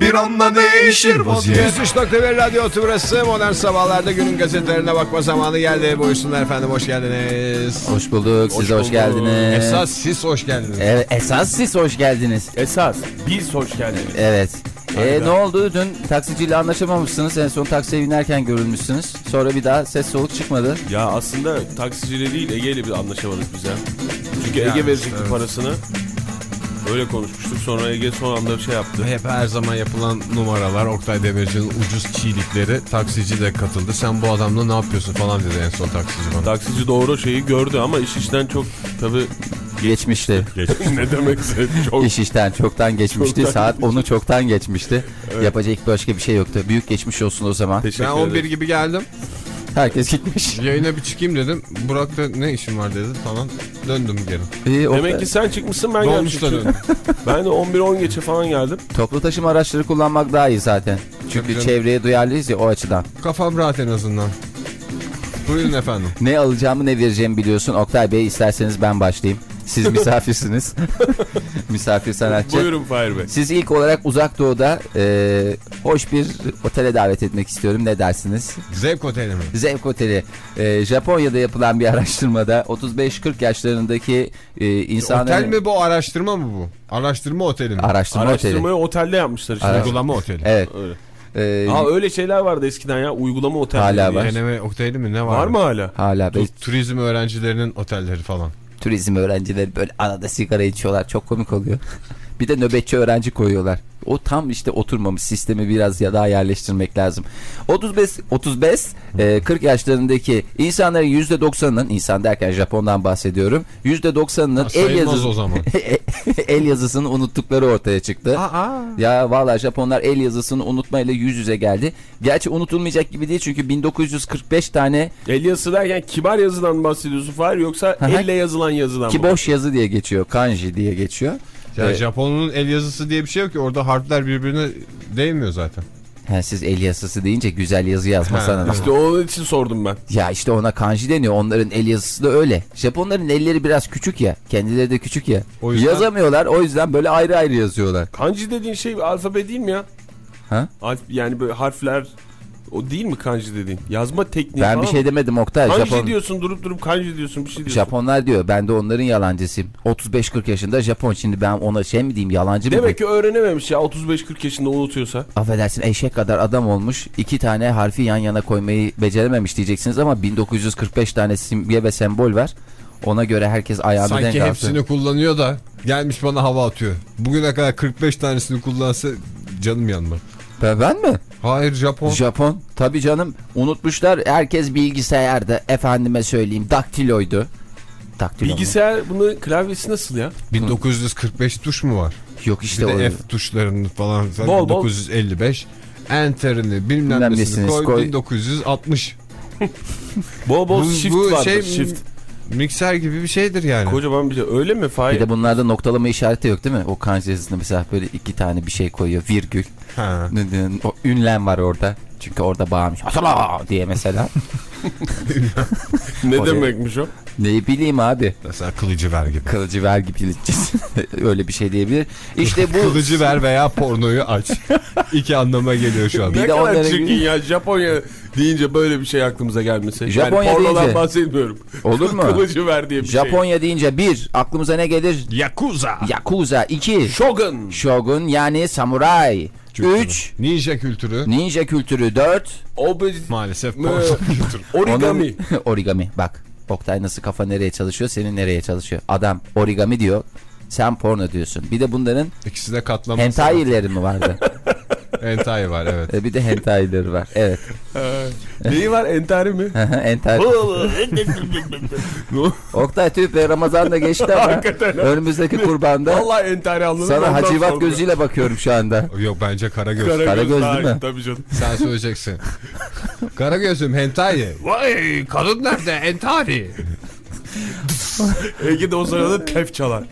bir anda değişir vaziyet 103.1 Radyo Tümrüt'ü Modern Sabahlar'da günün gazetelerine bakma zamanı geldi. Buyursunlar efendim hoş geldiniz. Hoş bulduk. Siz hoş, bulduk. geldiniz. Esas siz hoş geldiniz. Evet, esas siz hoş geldiniz. Esas biz hoş geldiniz. Evet. E, ne oldu? Dün taksiciyle anlaşamamışsınız. En son taksiye binerken görülmüşsünüz. Sonra bir daha ses soluk çıkmadı. Ya aslında taksiciyle değil Ege ile bir anlaşamadık bize. Çünkü Yani, Ege verecekti evet. parasını. Öyle konuşmuştuk. Sonra Ege son anda şey yaptı. Hep her zaman yapılan numaralar Oktay Demirci'nin ucuz çiğlikleri taksici de katıldı. Sen bu adamla ne yapıyorsun falan dedi en son taksici bana. Taksici doğru şeyi gördü ama iş işten çok tabii Geçmişti. ne demekse çok İş işten çoktan geçmişti. Çoktan Saat onu çoktan geçmişti. Yapacak başka bir şey yoktu. Büyük geçmiş olsun o zaman. teşekkür Ben ederim. 11 gibi geldim. Herkes gitmiş. Yayına bir çıkayım dedim. Burak'ta ne işim var dedi falan. Döndüm geri. İyi, Demek ki sen çıkmışsın ben Dolmuşta gelmişim. Ben de 11-10 geçe falan geldim. Toplu taşıma araçları kullanmak daha iyi zaten. Çünkü çevreye duyarlıyız ya o açıdan. Kafam rahat en azından. Buyurun efendim. Ne alacağımı ne vereceğimi biliyorsun. Oktay Bey isterseniz ben başlayayım. Siz misafirsiniz. Misafir sanatçı. Buyurun Fahir Bey. Siz ilk olarak uzak doğuda e, hoş bir otele davet etmek istiyorum. Ne dersiniz? Zevk oteli mi? Zevk Oteli. E, Japonya'da yapılan bir araştırmada 35-40 yaşlarındaki e, insanların... Otel mi bu araştırma mı bu? Araştırma oteli mi? Araştırma oteli. Araştırmayı otelde yapmışlar işte. Uygulama oteli. Evet. Öyle. E, Aa öyle şeyler vardı eskiden ya. Uygulama otel. Hala var. Deneme oteli mi ne var? Var mı hala? hala böyle Tu- Turizm öğrencilerinin otelleri falan. Turizm öğrencileri böyle arada sigara içiyorlar. Çok komik oluyor. Bir de nöbetçi öğrenci koyuyorlar. O tam işte oturmamış sistemi biraz ya daha yerleştirmek lazım. 35 35 e, 40 yaşlarındaki insanların %90'ının insan derken Japon'dan bahsediyorum. %90'ının Ha, el yazısı o zaman. el yazısını unuttukları ortaya çıktı. Aa. Ya valla Japonlar el yazısını unutmayla yüz yüze geldi. Gerçi unutulmayacak gibi değil çünkü 1945 tane El yazısı derken kibar yazıdan bahsediyorsun Fahir yoksa elle yazılan yazıdan mı? ki boş yazı diye geçiyor. Kanji diye geçiyor. Ya Evet. Japon'un el yazısı diye bir şey yok ki orada harfler birbirine değmiyor zaten. Ha, siz el yazısı deyince güzel yazı yazmasana. Ha, İşte onun için sordum ben. Ya işte ona kanji deniyor. Onların el yazısı da öyle. Japonların elleri biraz küçük ya. Kendileri de küçük ya. O yüzden- Yazamıyorlar. O yüzden böyle ayrı ayrı yazıyorlar. Kanji dediğin şey alfabe değil mi ya? Ha? Yani böyle harfler o değil mi kanji dediğin? Yazma tekniği Ben falan bir şey mı? demedim Oktay. Kanji Japon, diyorsun durup durup kanji diyorsun bir şey diyorsun. Japonlar diyor. Ben de onların yalancısıyım. 35-40 yaşında Japon. Şimdi ben ona şey mi diyeyim yalancı mı? Demek ki öğrenememiş ya 35-40 yaşında unutuyorsa. Affedersin eşek kadar adam olmuş. iki tane harfi yan yana koymayı becerememiş diyeceksiniz ama 1945 tane simge ve sembol var. Ona göre herkes ayağını denk Sanki hepsini kullanıyor da gelmiş bana hava atıyor. Bugüne kadar 45 tanesini kullansa canım yandı. Ben, ben mi? Hayır Japon. Japon. Tabii canım. Unutmuşlar. Herkes bilgisayarda. Efendime söyleyeyim. Daktiloydu. Daktilo mu? Bilgisayar bunun klavyesi nasıl ya? 1945 tuş mu var? Yok işte o. F tuşlarını falan. Bol bol. 1955. Enter'ini bilmem nesini koy, koy. 1960. Bol bol Bu- shift bu vardır şey- shift. Mikser gibi bir şeydir yani. Kocaman bir şey. Öyle mi Fahir? Bir de bunlarda noktalama işareti yok değil mi? O kanji yazısında mesela böyle iki tane bir şey koyuyor. Virgül. Ha. O ünlem var orada. Çünkü orada bağırmış. Asala diye mesela. ne demekmiş o? ne bileyim abi. Mesela kılıcı ver gibi. Kılıcı vergi bilinççisi. Öyle bir şey diyebilir. İşte bu Kılıcı ver veya pornoyu aç. İki anlama geliyor şu an. Bir ne de kadar onlara çirkin ya Japonya deyince böyle bir şey aklımıza gelmese. Japonya yani pornodan deyince- bahsetmiyorum. Olur mu? Kılıcı ver diye bir şey. Japonya deyince bir aklımıza ne gelir? Yakuza. Yakuza. iki Shogun. Shogun yani samuray. Kültürü. Üç Ninja kültürü. ninja kültürü. Dört Obez... Maalesef Mı- porno kültürü. Origami. Onun- origami. Bak Oktay nasıl kafa nereye çalışıyor senin nereye çalışıyor. Adam origami diyor. Sen porno diyorsun. Bir de bunların İkisi de katlama. hentaileri mi vardı? Hentai var evet. E, bir de hentaileri var. Evet. Neyi var entari mi? Entel. Oktay tüh be Ramazan da geçti ama önümüzdeki kurbanda Vallahi entari anladım. sana hacivat gözüyle bakıyorum şu anda. Yok bence Karagöz. Karagöz, Karagöz daha değil mi? Tabii canım. Sen söyleyeceksin. Karagöz'üm hentai. Vay kadın nerede hentai? Ege de o sırada tef çalar.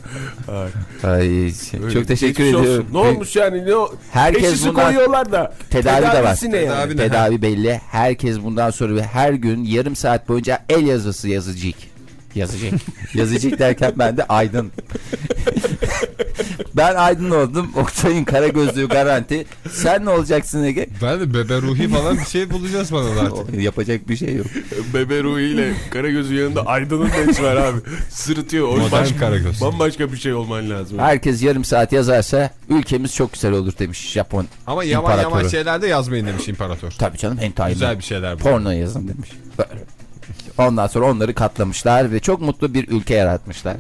Ay, çok teşekkür Geçmiş olsun. ediyorum. Ne olmuş yani? Ne o? Herkes Teşhisi bundan- koyuyorlar da. Tedavi de var. Ne yani? Tedavi belli. Herkes bundan sonra ve her gün yarım saat boyunca el yazısı yazacak. Yazacak. yazacak derken ben de aydın. ben aydın oldum. Oktay'ın kara gözlüğü garanti. Sen ne olacaksın Ege? Ben de bebe ruhi falan bir şey bulacağız bana artık. Yapacak bir şey yok. Bebe Ruhi ile Karagöz'ün yanında Aydın'ın da işi var abi. Sırıtıyor. O Modern baş- Karagöz. Bambaşka bir şey olman lazım. Herkes yarım saat yazarsa ülkemiz çok güzel olur demiş Japon. Ama yaman İmparatoru. yaman şeyler de yazmayın demiş imparator. Tabii canım hentai. Güzel bir şeyler bu. Porno yazın demiş. Böyle. Ondan sonra onları katlamışlar ve çok mutlu bir ülke yaratmışlar.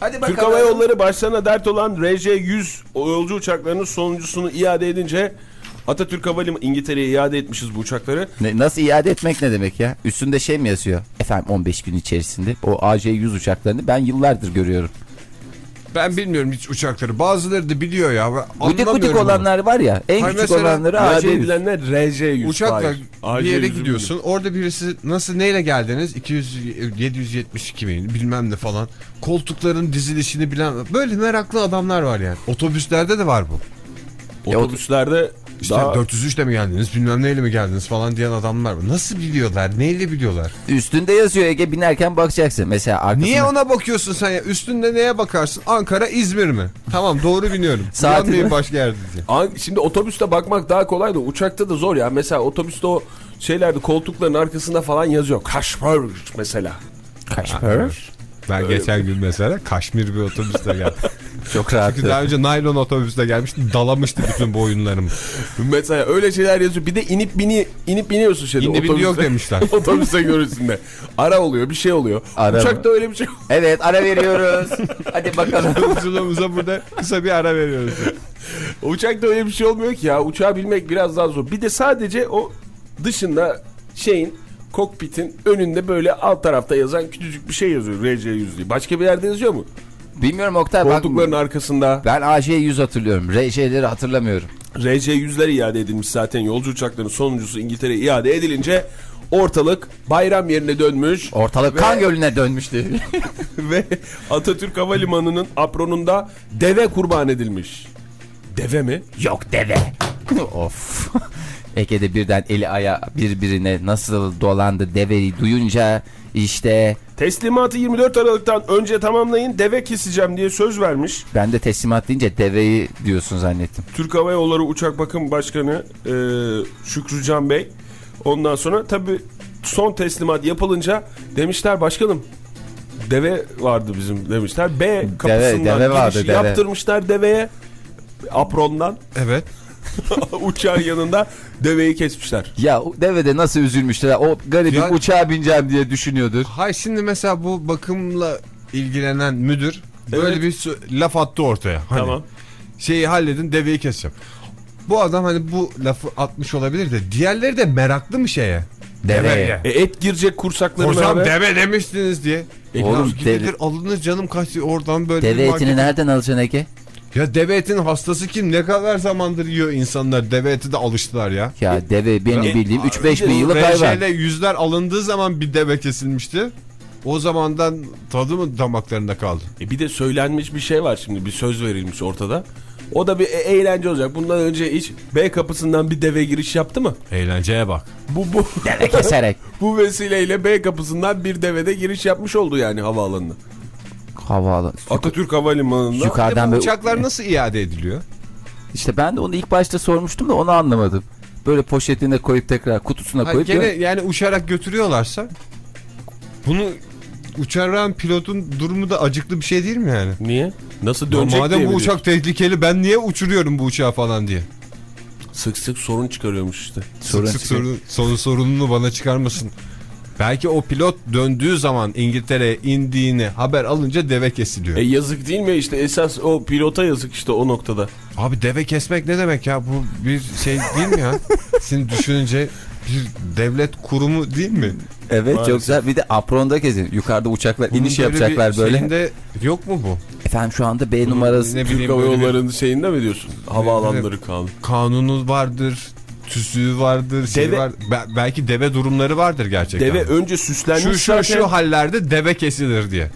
Hadi Türk Hava Yolları başlarına dert olan RJ-100 yolcu uçaklarının sonuncusunu iade edince Atatürk Havalimanı İngiltere'ye iade etmişiz bu uçakları. Ne- nasıl iade etmek ne demek ya? Üstünde şey mi yazıyor? Efendim 15 gün içerisinde o AC-100 uçaklarını ben yıllardır görüyorum. Ben bilmiyorum hiç uçakları. Bazıları da biliyor ya. Gudik gudik olanlar var ya en Hayır, küçük olanları AC-100. edilenler RJ-100. Uçakla Hayır. bir yere AC-100'ü gidiyorsun. Orada birisi nasıl neyle geldiniz? 200 772 bin bilmem ne falan. Koltukların dizilişini bilen böyle meraklı adamlar var yani. Otobüslerde de var bu. Otobüslerde İşte daha 403 ile mi geldiniz bilmem neyle mi geldiniz falan diyen adamlar var. Nasıl biliyorlar? Neyle biliyorlar? Üstünde yazıyor Ege binerken bakacaksın. Mesela arkasına Niye ona bakıyorsun sen ya? Üstünde neye bakarsın? Ankara, İzmir mi? Tamam doğru biniyorum. Saati Yanmayayım mi? başka yerde diye. An- Şimdi otobüste bakmak daha kolay da uçakta da zor ya. Mesela otobüste o şeylerde koltukların arkasında falan yazıyor. Kaşmir mesela. Kaşmir. Ben geçen gün mesela Kaşmir bir otobüste geldim. Çok rahat. Çünkü daha önce naylon otobüste gelmiştim. Dalamıştı bütün boyunlarım. Mesela öyle şeyler yazıyor. Bir de inip bini inip biniyorsun şeyde. İndi bindi yok demişler. Otobüste görüntüsünde. Ara oluyor bir şey oluyor. Ara Uçakta öyle bir şey. Evet ara veriyoruz. Hadi bakalım. Yolculuğumuza burada kısa bir ara veriyoruz. Uçakta öyle bir şey olmuyor ki ya. Uçağı bilmek biraz daha zor. Bir de sadece o dışında şeyin kokpitin önünde böyle alt tarafta yazan küçücük bir şey yazıyor RC100 diye. Başka bir yerde yazıyor mu? Bilmiyorum Oktay bak. Koltukların arkasında Ben AC-100 hatırlıyorum. RJ'leri hatırlamıyorum. RC100'ler iade edilmiş zaten. Yolcu uçaklarının sonuncusu İngiltere'ye iade edilince ortalık bayram yerine dönmüş Ortalık kan gölüne dönmüştü. ve Atatürk Havalimanı'nın apronunda deve kurban edilmiş. Deve mi? Yok deve. of. Ege'de birden eli aya birbirine nasıl dolandı deveyi duyunca işte Teslimatı 24 Aralık'tan önce tamamlayın deve keseceğim diye söz vermiş. ben de teslimat deyince deveyi diyorsun zannettim. Türk Hava Yolları Uçak Bakım Başkanı e, Şükrü Can Bey. Ondan sonra tabii son teslimat yapılınca demişler başkanım deve vardı bizim demişler. B kapısından deve vardı, giriş deve. yaptırmışlar deveye aprondan Evet. uçağın yanında deveyi kesmişler. Ya o devede nasıl üzülmüşler. O garibim Ya- uçağa bineceğim diye düşünüyordur. Hay şimdi mesela bu bakımla ilgilenen müdür böyle Evet. bir sö- laf attı ortaya. Hani Tamam. Şeyi halledin deveyi keseceğim. Bu adam hani bu lafı atmış olabilir de diğerleri de meraklı mı şeye? Deveye. E, et girecek kursaklarına Hocam abi. deve demiştiniz diye. E, Oğlum, Oğlum deve- gidilir alınır canım kaç oradan böyle Deve bir etini market- nereden alacaksın Ege? Ya deve etinin hastası kim? Ne kadar zamandır yiyor insanlar? Deve eti de alıştılar ya. Ya deve benim Ya- bildiğim 3-5 bin yıllık hayvan. RŞ'de yüzler alındığı zaman bir deve kesilmişti. O zamandan tadı mı damaklarında kaldı? E, bir de söylenmiş bir şey var şimdi bir söz verilmiş ortada. O da bir e- eğlence olacak. Bundan önce hiç B kapısından bir deve giriş yaptı mı? Eğlenceye bak. Bu bu Deve keserek. bu vesileyle B kapısından bir devede giriş yapmış oldu yani havaalanına. Havaalanı. Atatürk Havalimanı'nda. Yukarıdan böyle. uçaklar nasıl iade ediliyor? İşte ben de onu ilk başta sormuştum da onu anlamadım. Böyle poşetine koyup tekrar kutusuna Ha, koyup. gene yani uçarak götürüyorlarsa bunu uçaran pilotun durumu da acıklı bir şey değil mi yani? Niye? Nasıl Ya dönecek madem diye bu uçak tehlikeli ben niye uçuruyorum bu uçağı falan diye. Sık sık sorun çıkarıyormuş işte. Sorun sık sık sorun, sorun sorununu bana çıkarmasın. Belki o pilot döndüğü zaman İngiltere'ye indiğini haber alınca deve kesiliyor. E yazık değil mi işte esas o pilota yazık işte o noktada. Abi deve kesmek ne demek ya? Bu bir şey değil mi ya? Şimdi düşününce bir devlet kurumu değil mi? Evet Maalesef. çok güzel. Bir de apronda gezin. Yukarıda uçaklar Bunun iniş böyle yapacaklar böyle. şeyinde yok mu bu? Efendim şu anda B numarası. ne Türk Hava bir Yolları'nın şeyinde mi diyorsun? Havaalanları kanunu. kanunu vardır, tüzüğü vardır, şey Deve- var. Be- belki deve durumları vardır gerçekten. Deve önce süslenmiş şu şu zaten. şu hallerde deve kesilir diye.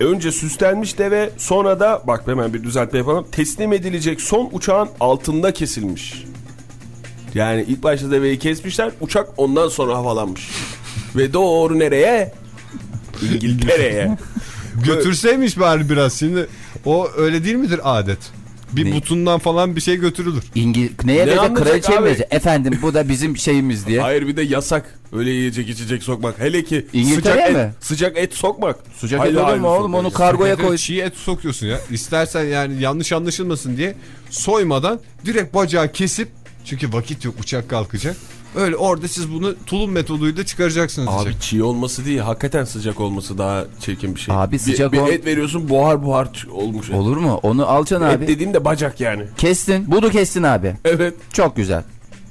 Önce süslenmiş deve sonra da bak hemen bir düzeltme yapalım. Teslim edilecek son uçağın altında kesilmiş. Yani ilk başta deveyi kesmişler uçak ondan sonra havalanmış. Ve doğru nereye? İngiltere'ye. Götürseymiş bari biraz şimdi. O öyle değil midir adet? Bir Ne? butundan falan bir şey götürülür. İngil neye Ne anlayacak kraliçeye mi? Efendim bu da bizim şeyimiz diye. Hayır bir de yasak öyle yiyecek içecek sokmak. Hele ki sıcak mi? et, sıcak et sokmak. Sıcak Haydi et olur mu oğlum onu kargoya koy. Çiğ et sokuyorsun ya. İstersen yani yanlış anlaşılmasın diye soymadan direkt bacağı kesip çünkü vakit yok uçak kalkacak. Öyle orada siz bunu tulum metoduyla çıkaracaksınız. Abi diyecek. çiğ olması değil hakikaten sıcak olması daha çirkin bir şey. Abi Bir- sıcak bir, ol- et veriyorsun buhar buhar olmuş. et. Olur mu? Onu alacaksın Et abi. dediğin de bacak yani. Kestin. Bunu kestin abi. Evet. Çok güzel.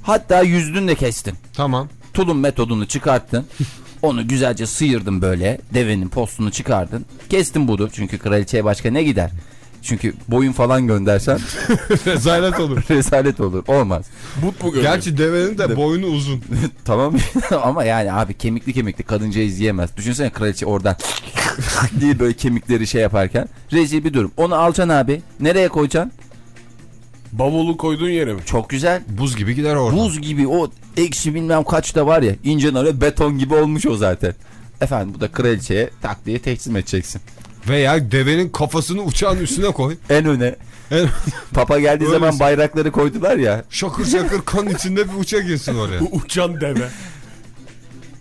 Hatta yüzdün de kestin. Tamam. Tulum metodunu çıkarttın. Onu güzelce sıyırdın böyle. Devenin postunu çıkardın. Kestin budu. Çünkü kraliçeye başka ne gider? Çünkü boyun falan göndersen Rezalet olur. rezalet olur. Olmaz. But mu görüyor? Gerçi devenin de boynu uzun. tamam ama yani abi kemikli kemikli kadıncağız yiyemez. Düşünsene kraliçe oradan diye böyle kemikleri şey yaparken. Rezil bir durum. Onu alacaksın abi. Nereye koyacaksın? Bavulu koyduğun yere mi? Çok güzel. Buz gibi gider orada. Buz gibi o eksi bilmem kaçta var ya ince öyle beton gibi olmuş o zaten. Efendim bu da kraliçeye tak diye teslim edeceksin. Veya devenin kafasını uçağın üstüne koy. En öne. En- Papa geldiği Öyle zaman mi? bayrakları koydular ya. şakır şakır kan içinde bir uçak girsin oraya. Uçan deve.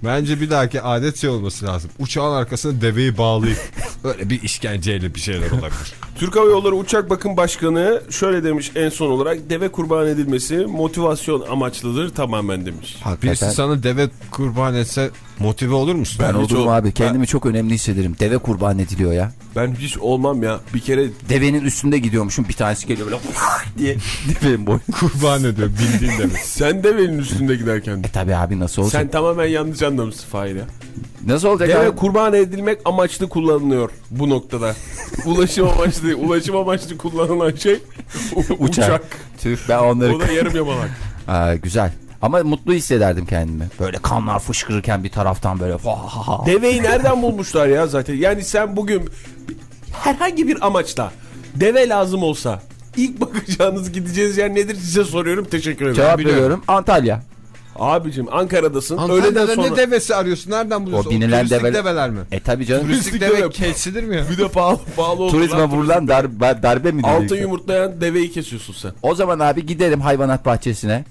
Bence bir dahaki adet şey olması lazım. Uçağın arkasına deveyi bağlayıp böyle bir işkenceyle bir şeyler olabilir. Türk Hava Yolları Uçak Bakım Başkanı şöyle demiş en son olarak deve kurban edilmesi motivasyon amaçlıdır tamamen demiş. Birisi sana deve kurban etse motive olur musun? Ben hiç olurum ol- abi. Kendimi çok önemli hissederim. Deve kurban ediliyor ya. Ben hiç olmam ya bir kere Devenin üstünde gidiyormuşum. Bir tanesi geliyor böyle diye devenin boynu. kurban ediyor bildiğin demek. sen devenin üstünde giderken. E tabi abi nasıl olacak? Sen tamamen yanlış anlamışsın Fahir ya. Nasıl olacak Deve abi? kurban edilmek amaçlı kullanılıyor bu noktada. Ulaşım amaçlı. Ulaşım amaçlı kullanılan şey uçak. Uçak. Tüh ben onları... O da yarım yamalak. Aa, güzel. Ama mutlu hissederdim kendimi. Böyle kanlar fışkırırken bir taraftan böyle. Deveyi nereden bulmuşlar ya zaten? Yani sen bugün herhangi bir amaçla deve lazım olsa ilk bakacağınız gideceğiniz yer nedir size soruyorum teşekkür ederim. Cevap Biliyorum. veriyorum. Antalya. Abicim Ankara'dasın öğleden Antalya'da sonra ne devesi arıyorsun? Nereden buluyorsun? O binilen turistik deve- develer mi? E tabi canım. Turistik Turistik deve deve. kesilir mi ya? bir de pahalı, pahalı oldu. Turizme lan. vurulan darbe, darbe mi Altın yumurtlayan deveyi kesiyorsun sen. O zaman abi giderim hayvanat bahçesine.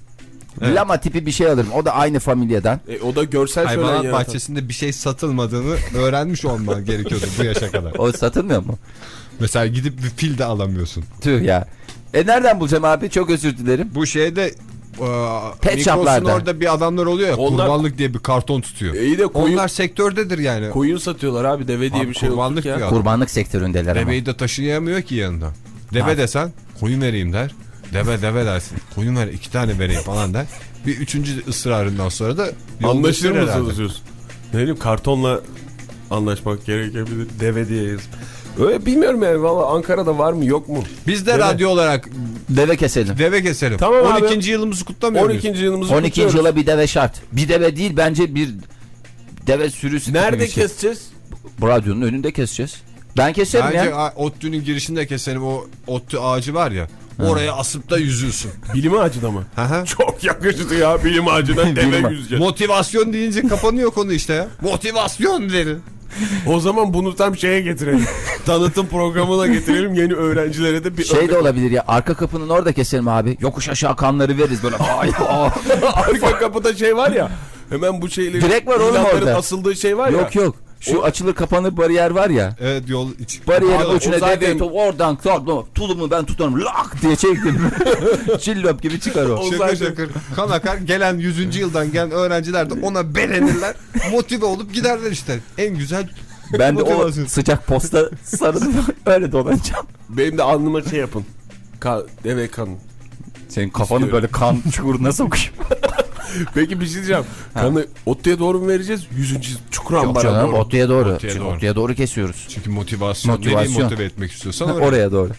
Lama tipi bir şey alırım. O da aynı familyadan. E, o da görsel şölen Hayvanat yaratan. bahçesinde bir şey satılmadığını öğrenmiş olman gerekiyordu bu yaşa kadar. O satılmıyor mu? Mesela gidip bir fil de alamıyorsun. Tüh ya. E nereden bulacağım abi? Çok özür dilerim. Bu şeyde e, Pet Migros'un shop'larda. orada bir adamlar oluyor ya Onlar- kurbanlık diye bir karton tutuyor. E, iyi de koyun, Onlar sektördedir yani. koyun satıyorlar abi deve diye Abi bir şey yok kurbanlık ya. bir adam. Kurbanlık sektöründeler ama. Deveyi de taşıyamıyor ki yanında. Deve Abi. desen koyun vereyim der. Deve deve dersin. Koyun ver iki tane vereyim falan der. Bir üçüncü ısrarından sonra da Anlaşır mısınız diyorsun? Ne bileyim kartonla anlaşmak gerekebilir. Deve diye. Öyle bilmiyorum yani valla Ankara'da var mı yok mu? Biz de Deve. radyo olarak Deve keselim. deve keselim. Tamam abi. 12. yılımızı kutlamıyor 12. muyuz? yılımızı 12. kutluyoruz. yıla bir deve şart. Bir deve değil bence bir deve sürüsü. Nerede şey. keseceğiz? Bu radyonun önünde keseceğiz. Ben keserim Bence ya. a- ODTÜ'nün girişinde keselim o ODTÜ ağacı var ya. Oraya asıp da yüzüyorsun. Bilim ağacına mı? Hı. Çok yakıştı ya bilim ağacına deve yüzeceğiz. Motivasyon deyince kapanıyor konu işte ya. Motivasyon derin. O zaman bunu tam şeye getirelim. Tanıtım programına getirelim yeni öğrencilere de bir Şey de olabilir ya arka kapının orada keselim abi. Yokuş aşağı kanları veririz böyle. Ay. Arka kapıda şey var ya. Hemen bu şeyleri Direkt var oğlum orada. asıldığı şey var ya. yok yok. Şu açılır kapanır bariyer var ya. Evet yol iç. Bariyerin ucuna o devlet oradan. Tulumu ben tutarım. Lak diye çektim. Cillop gibi çıkar o. O Şakır şakır kan akar gelen 100. yıldan gelen öğrenciler de ona belenirler motive olup giderler işte en güzel Ben de o sıcak posta sarılıp öyle dolanacağım. Benim de alnıma şey yapın. Ka deve kanı. Senin kafanı böyle kan çukuruna sokayım. Peki bir şey diyeceğim. Kanı Ottu'ya doğru mu vereceğiz? Yüzüncü çukur Yok ambara canım doğru. Otu'ya doğru. Otu'ya Çünkü doğru. Otu'ya doğru kesiyoruz. çünkü motivasyon, Motivasyon. nereyi motive etmek istiyorsan oraya. Oraya doğru.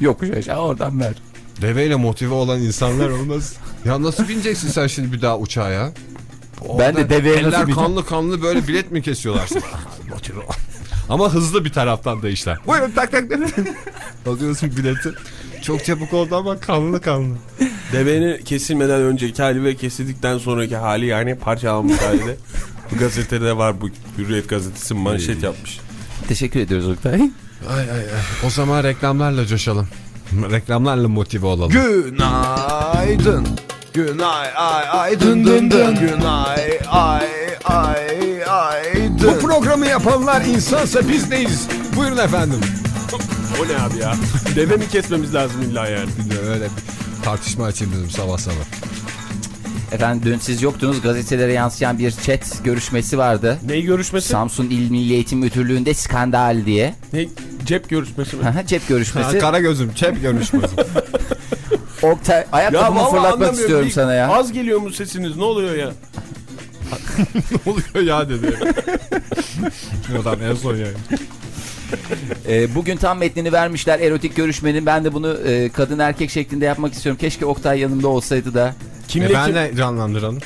Yokuş aşağı oradan ver. deveyle motive olan insanlar olmaz ya nasıl bineceksin sen şimdi bir daha uçağa ya Ben de deveye nasıl Eller bineceğim? kanlı kanlı böyle bilet mi kesiyorlar sana? Motive ol. Ama hızlı bir taraftan da işler. Buyurun tak tak tak. Alıyorsun bileti. Çok çabuk oldu ama kanlı kanlı. Devenin kesilmeden önceki hali ve kesildikten sonraki hali yani parçalanmış hali de. Bu gazetede var bu Hürriyet gazetesi manşet yapmış. Teşekkür ediyoruz Oktay. Ay ay ay. O zaman reklamlarla coşalım. Reklamlarla motive olalım. Günaydın. Günay ay ay dın dın dın. Günay ay ay ay Bu dın. programı yapanlar insansa biz neyiz? Buyurun efendim. O ne abi ya? Deve mi kesmemiz lazım illa yani? Bilmiyorum, öyle bir tartışma açayım dedim sabah sabah. Efendim dün siz yoktunuz gazetelere yansıyan bir chat görüşmesi vardı. Neyi görüşmesi? Samsun İl Milli Eğitim Müdürlüğü'nde skandal diye. ne? Cep görüşmesi mi? cep görüşmesi. Kara gözüm çep görüşmesi. Oktay ayakkabımı fırlatmak istiyorum Bir- sana ya. Az geliyor mu sesiniz? Ne oluyor ya? ne oluyor ya dedi. Adam en son yani. Ee, bugün tam metnini vermişler erotik görüşmenin. Ben de bunu e, kadın erkek şeklinde yapmak istiyorum. Keşke Oktay yanımda olsaydı da. Kimle E kim? benle canlandıralım.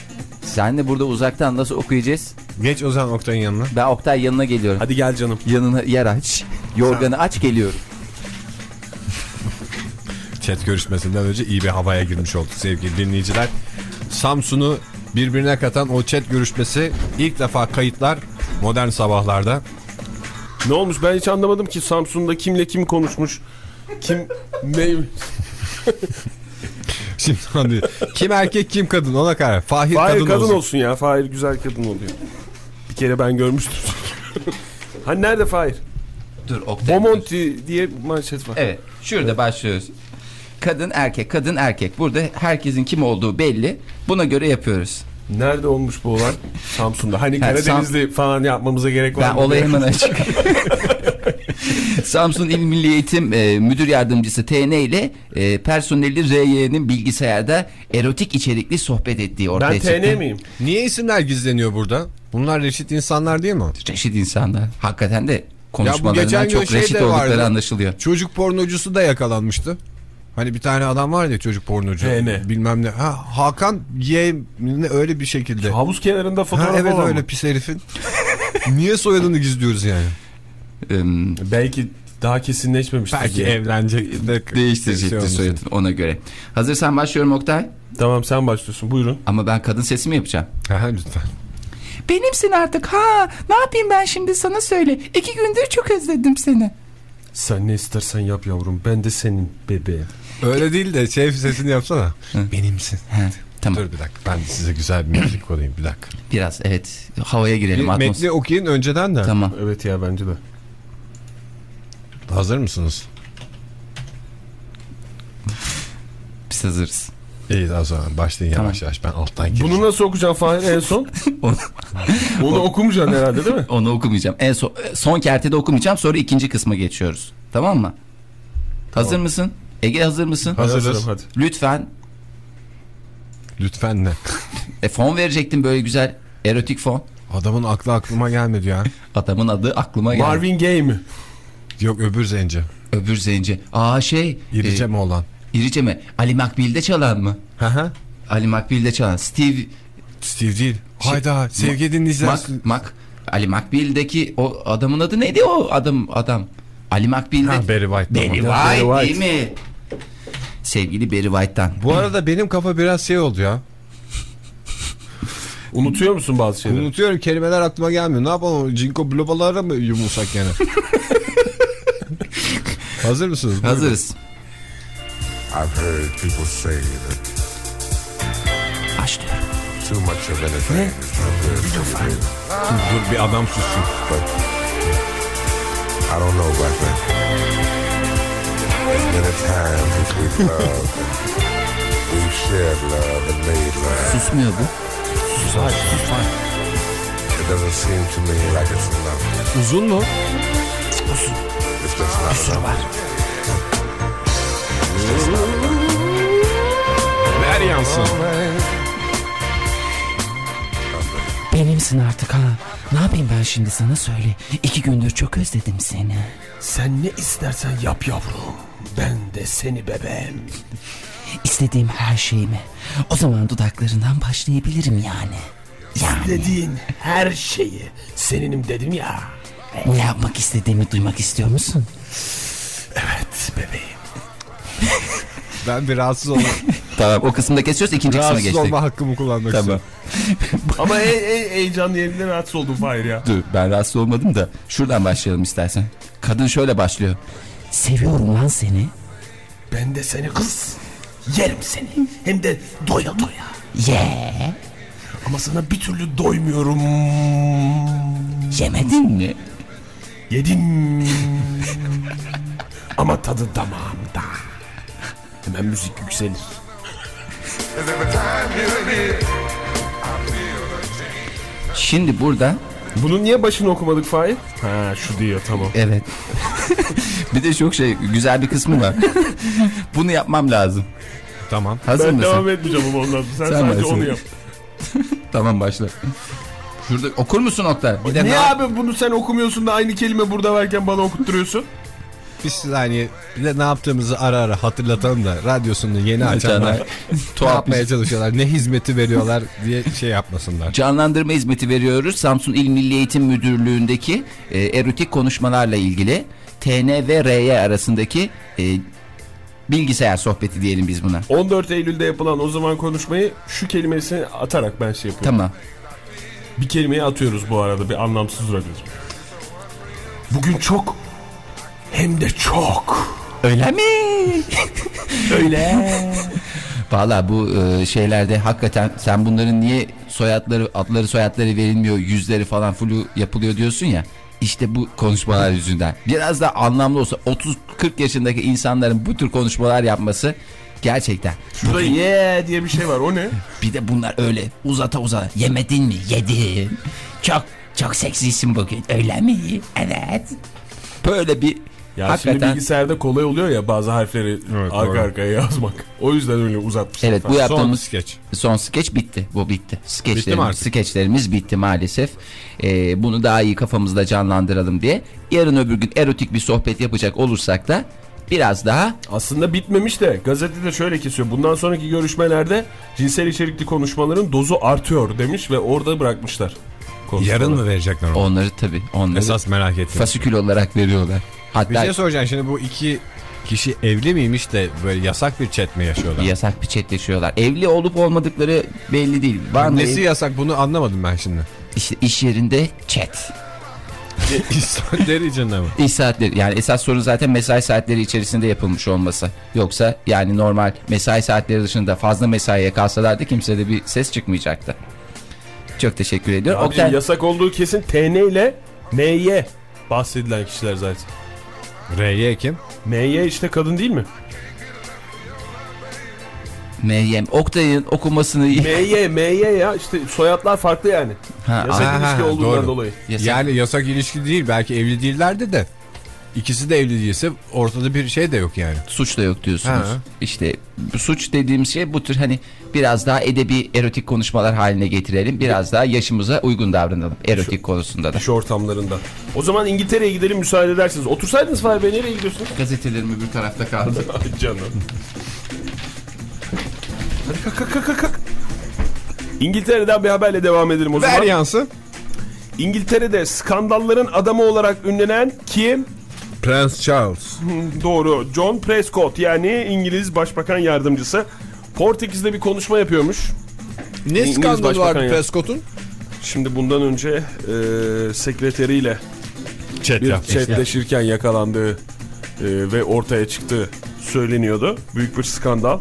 Senle burada uzaktan nasıl okuyacağız? Geç Ozan Oktay'ın yanına. Ben Oktay yanına geliyorum. Hadi gel canım. Yanına yer aç. Yorganı aç geliyorum. Chat görüşmesinden önce iyi bir havaya girmiş olduk sevgili dinleyiciler. Samsun'u birbirine katan o chat görüşmesi ilk defa kayıtlar modern sabahlarda. Ne olmuş ben hiç anlamadım ki Samsun'da kimle kim konuşmuş. Kim ne? Şimdi hani kim erkek kim kadın ona karar. Fahir, Fahir kadın, kadın, olsun. olsun. ya. Fahir güzel kadın oluyor. Bir kere ben görmüştüm. hani nerede Fahir? Dur Oktay. Bomonti diye manşet var. Evet şurada başlıyoruz. Kadın erkek kadın erkek. Burada herkesin kim olduğu belli. Buna göre yapıyoruz. Nerede olmuş bu olay? Samsun'da. Hani Ha, Karadenizli falan yapmamıza gerek var Ben mı? olayı hemen açık. Samsun İl Milli Eğitim e, Müdür Yardımcısı TN ile e, personeli RY'nin bilgisayarda erotik içerikli sohbet ettiği ortaya Ben çıktı. TN miyim? Niye isimler gizleniyor burada? Bunlar reşit insanlar değil mi? Reşit insanlar. Hakikaten de konuşmalarından çok şey reşit oldukları vardı. anlaşılıyor. Çocuk pornocusu da yakalanmıştı. Hani bir tane adam var ya çocuk pornocu. TN. Bilmem ne. Ha, Hakan Y ne öyle bir şekilde. Havuz kenarında Ha, fotoğraf evet olan öyle mı? pis herifin. Niye soyadını gizliyoruz yani? Im, Belki daha kesinleşmemiştir Belki evlenecek de şey değiştirecektir olmasın. soyadını ona göre. Hazırsan başlıyorum Oktay. Tamam sen başlıyorsun buyurun. Ama ben kadın sesi mi yapacağım? Ha, lütfen. Benimsin artık ha. Ne yapayım ben şimdi sana söyle. İki gündür çok özledim seni. Sen ne istersen yap yavrum ben de senin bebeğim. Öyle değil de şey sesini yapsana. Benimsin. He, tamam Dur bir dakika ben de size güzel bir müzik koyayım bir dakika. biraz evet havaya girelim. Bir atmos- metni okuyun önceden de. Tamam. Evet ya bence de. Hazır mısınız? Biz hazırız. İyi o zaman başlayın Tamam. yavaş yavaş ben alttan gireceğim. Bunu nasıl okuyacağım Fahir en son? Onu, Onu okumayacaksın herhalde değil mi? onu okumayacağım. En son, son kertede okumayacağım. Sonra ikinci kısma geçiyoruz. Tamam mı? Hazır mısın? Ege hazır mısın? Hazırız. Hazırım, hadi. Lütfen. Lütfen ne? E, fon verecektim böyle güzel erotik fon. Adamın aklı aklıma gelmedi ya. Adamın adı aklıma geldi. Marvin Gaye mi? Yok öbür zenci. Öbür zenci. Aa şey. İrice e, mi olan? İrice mi? Ali Makbil'de çalan mı? Hı hı. Ali Makbil'de çalan. Steve Steve değil. Şey- Hayda sevgili dinleyiciler. Mak, Mak. Ali Makbil'deki o adamın adı neydi o adam adam? Ali Makbil'de. Ha, Barry White. Barry. White, Barry değil mi? Sevgili Barry White'tan. Bu arada benim kafa biraz şey oldu ya. Unutuyor musun bazı şeyleri? Unutuyorum kelimeler aklıma gelmiyor. Ne yapalım? Cinko blobalara mı yumulsak gene? Hazır mısınız? Hazırız. I've heard people say that Başlıyorum. too much of anything. Dur bir adam sussun. I don't know about that. Many times we've loved, and we've shared love and made love. Susmuyor bu. It doesn't seem to me like it's enough. Uzun mu? It's just not enough. Ver yansın. Benimsin artık ha. Ne yapayım ben şimdi sana söyle. İki gündür çok özledim seni. Sen ne istersen yap yavrum. Ben de seni bebeğim. İstediğim her şeyimi. O zaman dudaklarından başlayabilirim yani. Yani Dediğin her şeyi seninim dedim ya. ne yapmak istediğimi duymak istiyor musun? Evet bebeğim. Ben bir rahatsız olma, Tamam o kısımda kesiyoruz ikinci kısma rahatsız geçtik. olma hakkımı kullanmak Tamam. istiyorum. Ama en, en heyecanlı yerinden rahatsız oldum Fahir ya. Dur ben rahatsız olmadım da şuradan başlayalım istersen. Kadın şöyle başlıyor. Seviyorum lan seni. Ben de seni kız. Yerim seni. Hem de doya doya. Ye. Ama sana bir türlü doymuyorum. Yemedin mi? Yedim. Ama tadı damağımda. Hemen müzik yükselir. Şimdi burada Bunun niye başını okumadık Fahir? Ha şu diyor tamam. evet. bir de çok şey güzel bir kısmı var. Bunu yapmam lazım. Tamam. Hazır Ben mısın? devam etmeyeceğim ama ondan. Sen, Sen sadece onu yap. Tamam başla. Şurada okur musun Oktay? Bir de Niye ne- abi bunu sen okumuyorsun da aynı kelime burada varken bana okutturuyorsun? Bir de ne yaptığımızı ara ara hatırlatalım da radyosunu yeni açanlar Tuhaf yapmaya çalışıyorlar ne hizmeti veriyorlar diye şey yapmasınlar. canlandırma hizmeti veriyoruz. Samsun İl Milli Eğitim Müdürlüğü'ndeki e, erotik konuşmalarla ilgili TN ve RY arasındaki e, bilgisayar sohbeti diyelim biz buna. 14 Eylül'de yapılan o zaman konuşmayı şu kelimesini atarak ben şey yapıyorum. Tamam. Bir kelimeyi atıyoruz bu arada bir anlamsız durabilir. Bugün çok hem de çok. Öyle mi? Öyle. Valla bu e, şeylerde hakikaten sen bunların niye soyadları adları soyadları verilmiyor yüzleri falan flu yapılıyor diyorsun ya. İşte bu konuşmalar yüzünden. Biraz da anlamlı olsa 30-40 yaşındaki insanların bu tür konuşmalar yapması gerçekten. Şurada ye diye bir şey var o ne? Bir de bunlar öyle uzata uzata. Yemedin mi? Yedim. Çok çok seksisin bugün. Öyle mi? Evet. Böyle bir Ya şimdi hakikaten. bilgisayarda kolay oluyor ya bazı harfleri Evet, arka doğru. arkaya yazmak. O yüzden öyle uzatmışlar. Evet bu falan. Son yaptığımız skeç. Son skeç bitti. Bu bitti. Bitti mi Skeçlerimiz, artık? skeçlerimiz bitti maalesef. Ee, bunu daha iyi kafamızda canlandıralım diye. Yarın öbür gün erotik bir sohbet yapacak olursak da biraz daha Aslında bitmemiş de gazetede şöyle kesiyor. Bundan sonraki görüşmelerde cinsel içerikli konuşmaların dozu artıyor demiş ve orada bırakmışlar. konuşmaları. Yarın mı verecekler onu? onları tabii onları Esas merak ettim. fasikül olarak veriyorlar. Bir Hatta şey soracağım şimdi bu iki kişi evli miymiş de böyle yasak bir chat mi yaşıyorlar? yasak bir chatleşiyorlar. Evli olup olmadıkları belli değil. Var? Nesi yasak bunu anlamadım ben şimdi. İşte iş yerinde chat. İstemleri içinde mi? İş saatleri yani esas sorun zaten mesai saatleri içerisinde yapılmış olması. Yoksa yani normal mesai saatleri dışında fazla mesaiye kalsalardı kimsede bir ses çıkmayacaktı. Çok teşekkür ediyorum. Abicim, Oktay, yasak olduğu kesin TN ile MY bahsedilen kişiler zaten. RY kim? MY işte kadın değil mi? Meryem Oktay'ın okumasını MY, MY ya işte soyadlar farklı yani. Ha, Yasak ha, ilişki olduğundan doğru. dolayı. yasak- Yani yasak ilişki değil belki evli değillerdi de. İkisi de evli değilse ortada bir şey de yok yani. suç da yok diyorsunuz. Ha. İşte bu suç dediğim şey bu tür hani biraz daha edebi erotik konuşmalar haline getirelim. Biraz daha yaşımıza uygun davranalım erotik konusunda da. İş ortamlarında. O zaman İngiltere'ye gidelim müsaade ederseniz. Otursaydınız Fahri Bey nereye gidiyorsunuz? Gazetelerim öbür tarafta kaldı. Canım. Hadi kalk kalk kalk kalk. İngiltere'den bir haberle devam edelim o Ver zaman. yansın. İngiltere'de skandalların adamı olarak ünlenen kim? Prince Charles. Doğru. John Prescott yani İngiliz Başbakan Yardımcısı. Portekiz'de bir konuşma yapıyormuş. Ne İngiliz skandalı vardı. Prescott'un? Şimdi bundan önce e, sekreteriyle Chat bir chatleşirken yakalandığı e, ve ortaya çıktığı söyleniyordu. Büyük bir skandal.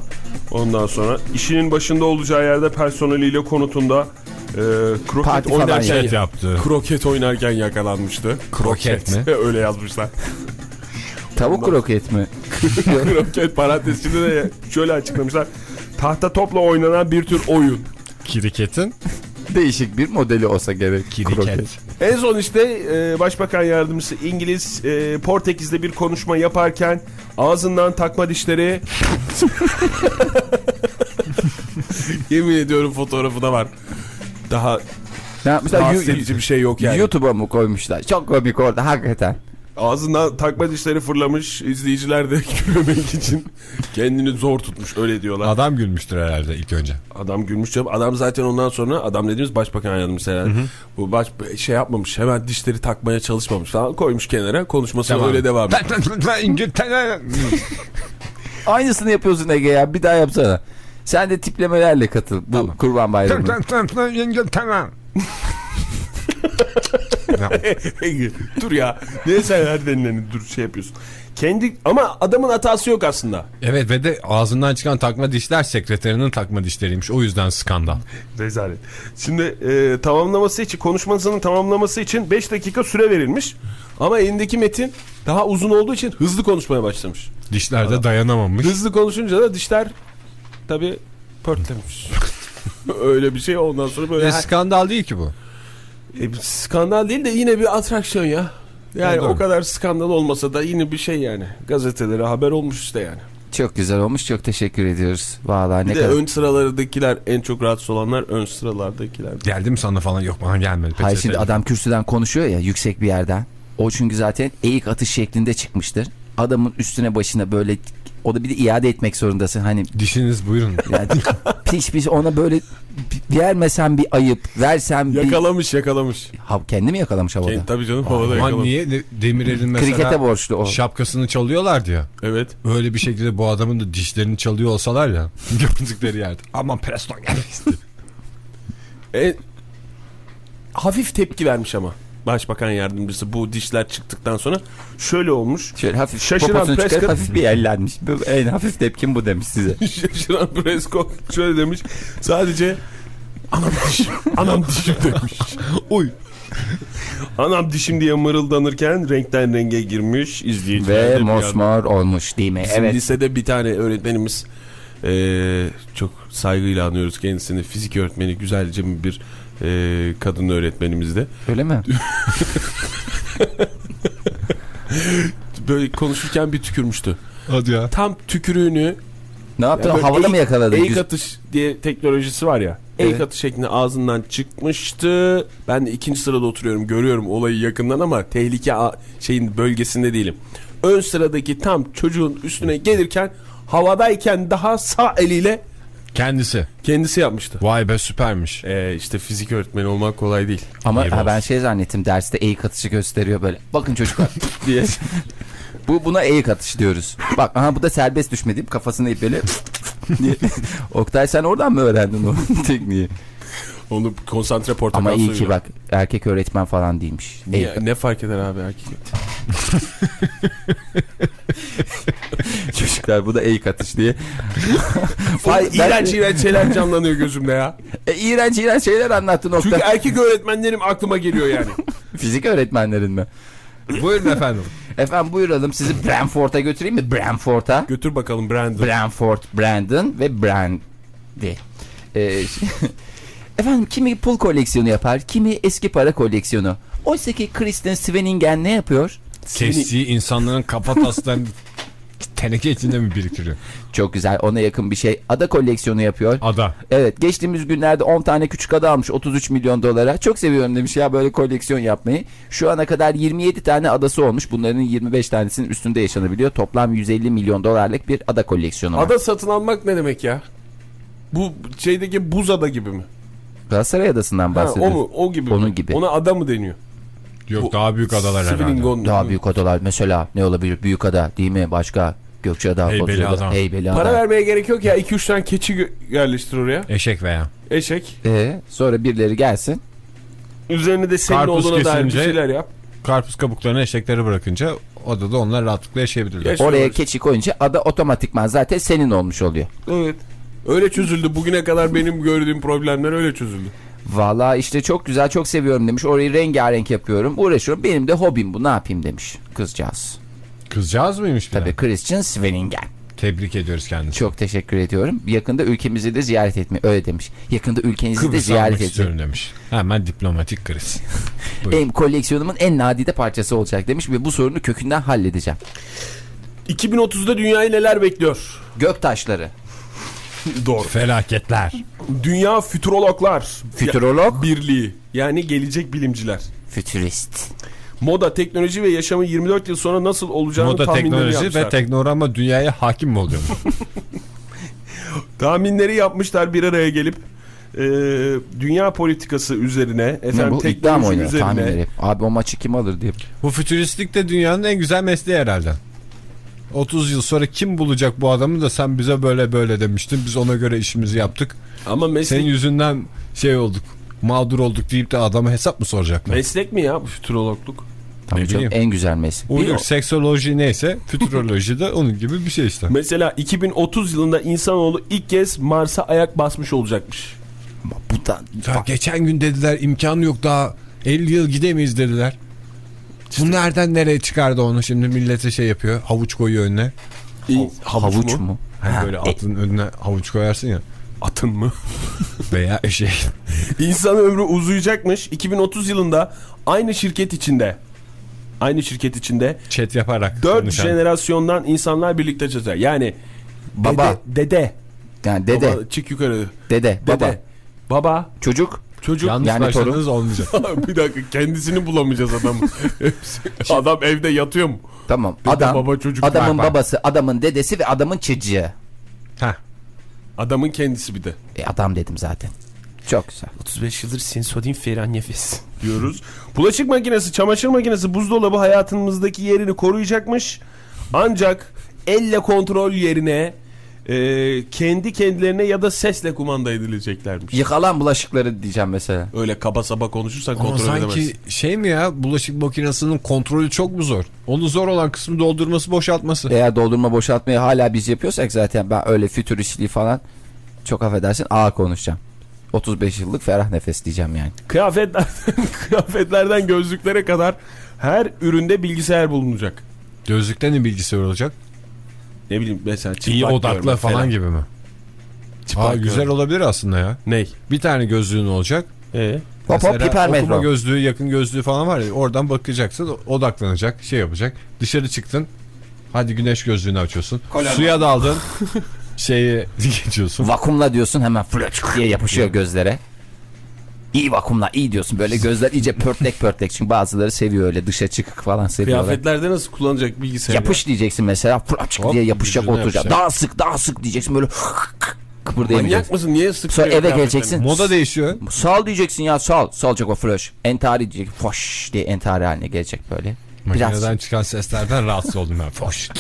Ondan sonra işinin başında olacağı yerde personeliyle konutunda e, kroket Parti oynarken yaptı. kroket oynarken yakalanmıştı. Kroket mi? Öyle yazmışlar. Tavuk kroket mi? kroket parantez içinde de şöyle açıklamışlar. Tahta topla oynanan bir tür oyun. Kiriketin Değişik bir modeli olsa gerek. kiriket. En son işte e, Başbakan Yardımcısı İngiliz e, Portekiz'de bir konuşma yaparken ağzından takma dişleri yemin ediyorum fotoğrafı da var. Daha Ne yapmışlar? rahatsız edici bir şey yok yani. YouTube'a mı koymuşlar? Çok komik orada hakikaten. Ağzından takma dişleri fırlamış izleyiciler de gülmemek için kendini zor tutmuş öyle diyorlar. Adam gülmüştür herhalde ilk önce. Adam gülmüş. Adam zaten ondan sonra adam dediğimiz başbakan yardımcısı herhalde. Bu baş şey yapmamış. Hemen dişleri takmaya çalışmamış falan. Koymuş kenara. Konuşmasına Devam. öyle devam ediyor. İngiltere. Aynısını yapıyorsun Ege ya. Bir daha yapsana. Sen de tiplemelerle katıl bu kurban bayramına. Dur ya. Niye sen her denileni dur şey yapıyorsun. Kendi ama adamın hatası yok aslında. Evet ve de ağzından çıkan takma dişler sekreterinin takma dişleriymiş. O yüzden skandal. Rezalet. Şimdi e, tamamlaması için konuşmasının tamamlaması için 5 dakika süre verilmiş. Ama elindeki metin daha uzun olduğu için hızlı konuşmaya başlamış. Dişler de dayanamamış. Hızlı konuşunca da dişler tabi pörtlemiş. Öyle bir şey ondan sonra böyle E, skandal değil ki bu. E, skandal değil de yine bir atraksiyon ya. Yani Evet, doğru. o kadar skandal olmasa da yine bir şey yani. Gazetelere haber olmuş işte yani. Çok güzel olmuş. Çok teşekkür ediyoruz. Vallahi Bir ne de kadar. ön sıralardakiler en çok rahatsız olanlar ön sıralardakiler. Geldim sana falan yok bana gelmedi. Hayır Peçete. şimdi adam kürsüden konuşuyor ya yüksek bir yerden. O çünkü zaten eğik atış şeklinde çıkmıştır. Adamın üstüne başına böyle o da bir de iade etmek zorundasın. Hani Dişiniz buyurun. yani piş piş ona böyle vermesen bir ayıp, versen bir... Yakalamış yakalamış. Ha, kendi mi yakalamış havada? Kendi, tabii canım havada Aman yakalamış. niye De- Demirel'in mesela Krikete borçlu o. şapkasını çalıyorlar diyor. Evet. Öyle bir şekilde bu adamın da dişlerini çalıyor olsalar ya gördükleri yerde. Aman Preston gelmesin. E, hafif tepki vermiş ama. Başbakan yardımcısı bu dişler çıktıktan sonra şöyle olmuş. Şöyle hafif Şaşıran Prescott- hafif bir ellenmiş. En hafif tepkim bu demiş size. Şaşıran Prescott şöyle demiş. Sadece anam dişim, anam dişim demiş. Oy. Anam dişim diye mırıldanırken renkten renge girmiş izleyiciler. Ve mosmor olmuş değil mi? Bizim Evet. lisede bir tane öğretmenimiz eee, çok saygıyla anıyoruz kendisini. Fizik öğretmeni güzelce bir eee, kadın öğretmenimizdi. Öyle mi? Böyle konuşurken bir tükürmüştü. Hadi ya. Tam tükürüğünü Ne yaptın? yani Havada mı yakaladın? Eğik atış diye teknolojisi var ya. Eğik Evet. atış şeklinde ağzından çıkmıştı. Ben de ikinci sırada oturuyorum. Görüyorum olayı yakından ama tehlike şeyin bölgesinde değilim. Ön sıradaki tam çocuğun üstüne gelirken havadayken daha sağ eliyle Kendisi. kendisi yapmıştı. Vay be süpermiş. Ee, işte fizik öğretmeni olmak kolay değil. Ama ha, ben şey zannettim derste eğik atışı gösteriyor böyle. Bakın çocuklar diye. Bu buna eğik atış diyoruz. Bak aha bu da serbest düşme deyip kafasını eğip böyle. Oktay sen oradan mı öğrendin o tekniği? Onu konsantre portakal Ama iyi ki bak erkek öğretmen falan değilmiş. Niye- Eğik- ne fark eder abi erkek? Çocuklar bu da eğik atış diye. Ay, Ay, ben- iğrenç iğrenç şeyler canlanıyor gözümde ya. E, iğrenç iğrenç şeyler anlattın Oktay. Çünkü erkek öğretmenlerim aklıma geliyor yani. Fizik öğretmenlerin mi? Buyurun efendim. Efendim buyuralım sizi Brentford'a götüreyim mi? Brentford'a. Götür bakalım Brandon. Brentford, Brandon ve Brandy. Ee, efendim kimi pul koleksiyonu yapar, kimi eski para koleksiyonu. Oysa ki Kristen Sweningen ne yapıyor? Kestiği insanların kafataslarını teneke içinde mi biriktiriyor? Çok güzel ona yakın bir şey. Ada koleksiyonu yapıyor. Ada. Evet geçtiğimiz günlerde 10 tane küçük ada almış 33 milyon dolara. Çok seviyorum demiş ya böyle koleksiyon yapmayı. Şu ana kadar 27 tane adası olmuş. Bunların 25 tanesinin üstünde yaşanabiliyor. Toplam 150 milyon dolarlık bir ada koleksiyonu var. Ada satın almak ne demek ya? Bu şeydeki buz ada gibi mi? Galatasaray adasından Ha, o bahsediyoruz. mu? O gibi Onun mi? gibi. Ona ada mı deniyor? Yok Bu- daha büyük adalar herhalde. Daha büyük adalar mesela ne olabilir? Büyük ada değil mi? Başka Gökçeada, Heybeli Bozcaada, Ada. Heybeli Para vermeye gerek yok ya. 2-3 tane keçi yerleştir oraya. Eşek veya. Eşek. Ee, sonra birileri gelsin. Üzerine de senin Karpuz olduğuna dair bir kesince- şeyler yap. Karpuz kabuklarını eşeklere bırakınca odada onlar rahatlıkla yaşayabilirler. Yaş- Oraya keçi koyunca ada otomatikman zaten senin olmuş oluyor. Evet. Öyle çözüldü. Bugüne kadar benim gördüğüm problemler öyle çözüldü. Valla işte çok güzel çok seviyorum demiş. Orayı rengarenk yapıyorum uğraşıyorum. Benim de hobim bu ne yapayım demiş kızcağız. Kızcağız mıymış bir Tabii de? Christian Sweningen. Tebrik ediyoruz kendisini. Çok teşekkür ediyorum. Yakında ülkemizi de ziyaret etmeyi öyle demiş. Yakında ülkenizi de Kıbrıs ziyaret almak edeceğim. istiyorum demiş. Hemen diplomatik kriz. En koleksiyonumun en nadide parçası olacak demiş ve bu sorunu kökünden halledeceğim. 2030'da dünyayı neler bekliyor? Gök taşları. Doğru. Felaketler. Dünya Fütürologlar Fütürolog? Birliği. Yani gelecek bilimciler. Fütürist. Moda, teknoloji ve yaşamın 24 yıl sonra nasıl olacağını Moda tahminlerini teknoloji yapmışlar. ve teknorama dünyaya hakim mi oluyor? tahminleri yapmışlar bir araya gelip e, dünya politikası üzerine, Ne efendim bu iddia mı teknoloji oynuyor üzerine. tahminleri? Abi o maçı kim alır diye. Bu fütüristik de dünyanın en güzel mesleği herhalde. 30 yıl sonra kim bulacak bu adamı da sen bize böyle böyle demiştin. Biz ona göre işimizi yaptık. Ama meslek, Senin yüzünden şey olduk. Mağdur olduk deyip de adama hesap mı soracaklar? meslek mi ya bu fütürologluk? Tabii canım, en güzel meslek. Değil seksoloji neyse fütüroloji de onun gibi bir şey işte. Mesela 2030 yılında insanoğlu ilk kez Mars'a ayak basmış olacakmış. Bu da Ya geçen gün dediler imkanı yok daha 50 yıl gidemeyiz dediler. Bu nereden nereye çıkardı onu şimdi millete şey yapıyor havuç koyuyor önüne. havuç, mu? Hani Ha, böyle e, atın önüne havuç koyarsın ya Atın mı? veya şey İnsan ömrü uzayacakmış. 2030 yılında aynı şirket içinde aynı şirket içinde chat yaparak 4 konuşan. jenerasyondan insanlar birlikte çalışacak. Yani Baba. dede, dede, yani dede, baba, çık yukarı. dede, Dede, baba, baba, çocuk. Çocuk. Yanlış Yani başladınız olmayacak. bir dakika kendisini bulamayacağız adamı. Hepsi- Adam evde yatıyor mu? Tamam. Dede, Adam, baba, çocuk. adamın Bak, babası, adamın dedesi ve adamın çocuğu. Heh. Adamın kendisi bir de. E, adam dedim zaten. Çok güzel. 35 yıldır sensodin ferah nefes diyoruz. Bulaşık makinesi, çamaşır makinesi, buzdolabı hayatımızdaki yerini koruyacakmış. Ancak elle kontrol yerine e, kendi kendilerine ya da sesle kumanda edileceklermiş. Yıkalan bulaşıkları diyeceğim mesela. Öyle kaba saba konuşursan Ama kontrol sanki edemezsin. şey mi ya bulaşık makinesinin kontrolü çok mu zor? Onu zor olan kısmı doldurması boşaltması. Eğer doldurma boşaltmayı hala biz yapıyorsak zaten ben öyle fütüristliği falan çok affedersin ağır konuşacağım. 35 yıllık ferah nefes diyeceğim yani. Kıyafetlerden, kıyafetlerden gözlüklere kadar her üründe bilgisayar bulunacak. Gözlükten ne bilgisayar olacak? Ne bileyim mesela çıplak İyi odaklı görme falan gibi mi? Aa, güzel görme. olabilir aslında ya. Ney? Bir tane gözlüğün olacak. Ee? Hop hop okuma gözlüğü, yakın gözlüğü falan var ya oradan bakacaksın, odaklanacak, şey yapacak. Dışarı çıktın. Hadi güneş gözlüğünü açıyorsun. Suya daldın. şeyi geçiyorsun. Vakumla diyorsun hemen flöç diye yapışıyor gözlere. İyi vakumla iyi diyorsun böyle gözler iyice pörtlek pörtlek çünkü bazıları seviyor öyle dışa çıkık falan seviyorlar. Kıyafetlerde nasıl kullanacak bilgisayar? Yapış diyeceksin mesela Hop, diye yapışacak oturacak. Daha sık daha sık diyeceksin böyle Manyak kıpırdayamayacaksın. mısın? Niye sık Sonra eve geleceksin. Moda değişiyor. Sal diyeceksin ya sal. Salacak o flash. Entari diyecek. Foş diye entari haline gelecek böyle. Biraz Makineden çıkan seslerden rahatsız oldum ben. Foş.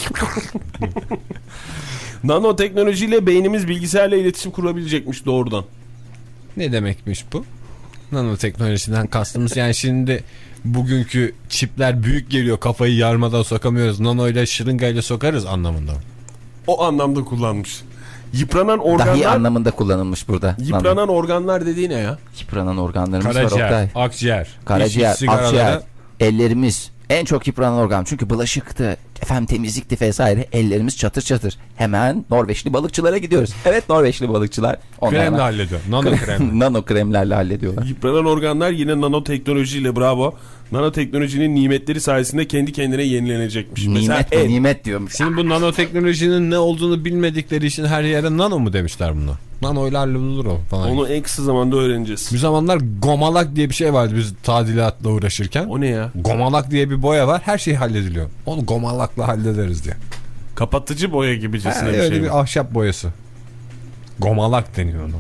Nanoteknolojiyle beynimiz bilgisayarla iletişim kurabilecekmiş doğrudan. Ne demekmiş bu? Nanoteknolojiden kastımız yani şimdi bugünkü çipler büyük geliyor kafayı yarmadan sokamıyoruz. Nano ile şırıngayla sokarız anlamında. O anlamda kullanmış. Yıpranan dahi organlar anlamında kullanılmış burada. yıpranan Nano. organlar dediği ne ya? Yıpranan organlarımız var Karaciğer, Oktay. akciğer, Karaciğer, akciğer, ellerimiz en çok yıpranan organ. Çünkü bulaşıktı, efendim temizlikti vesaire. Ellerimiz çatır çatır. Hemen Norveçli balıkçılara gidiyoruz. Evet Norveçli balıkçılar. Kremle hallediyor. Nano kremle. Nano kremlerle hallediyorlar. Yıpranan organlar yine nanoteknolojiyle bravo. Nanoteknolojinin nimetleri sayesinde kendi kendine yenilenecekmiş. Mesela Nimet, el. nimet diyormuş. Şimdi bu nanoteknolojinin ne olduğunu bilmedikleri için her yere nano mu demişler bunu? Nano ile hallolur o falan. Onu en kısa zamanda öğreneceğiz. Bir zamanlar gomalak diye bir şey vardı biz tadilatla uğraşırken. O ne ya? Gomalak diye bir boya var her şey hallediliyor. Onu gomalakla hallederiz diye. Kapatıcı boya gibicesine Ha, bir öyle şey. mi? bir ahşap boyası. Gomalak deniyor ona.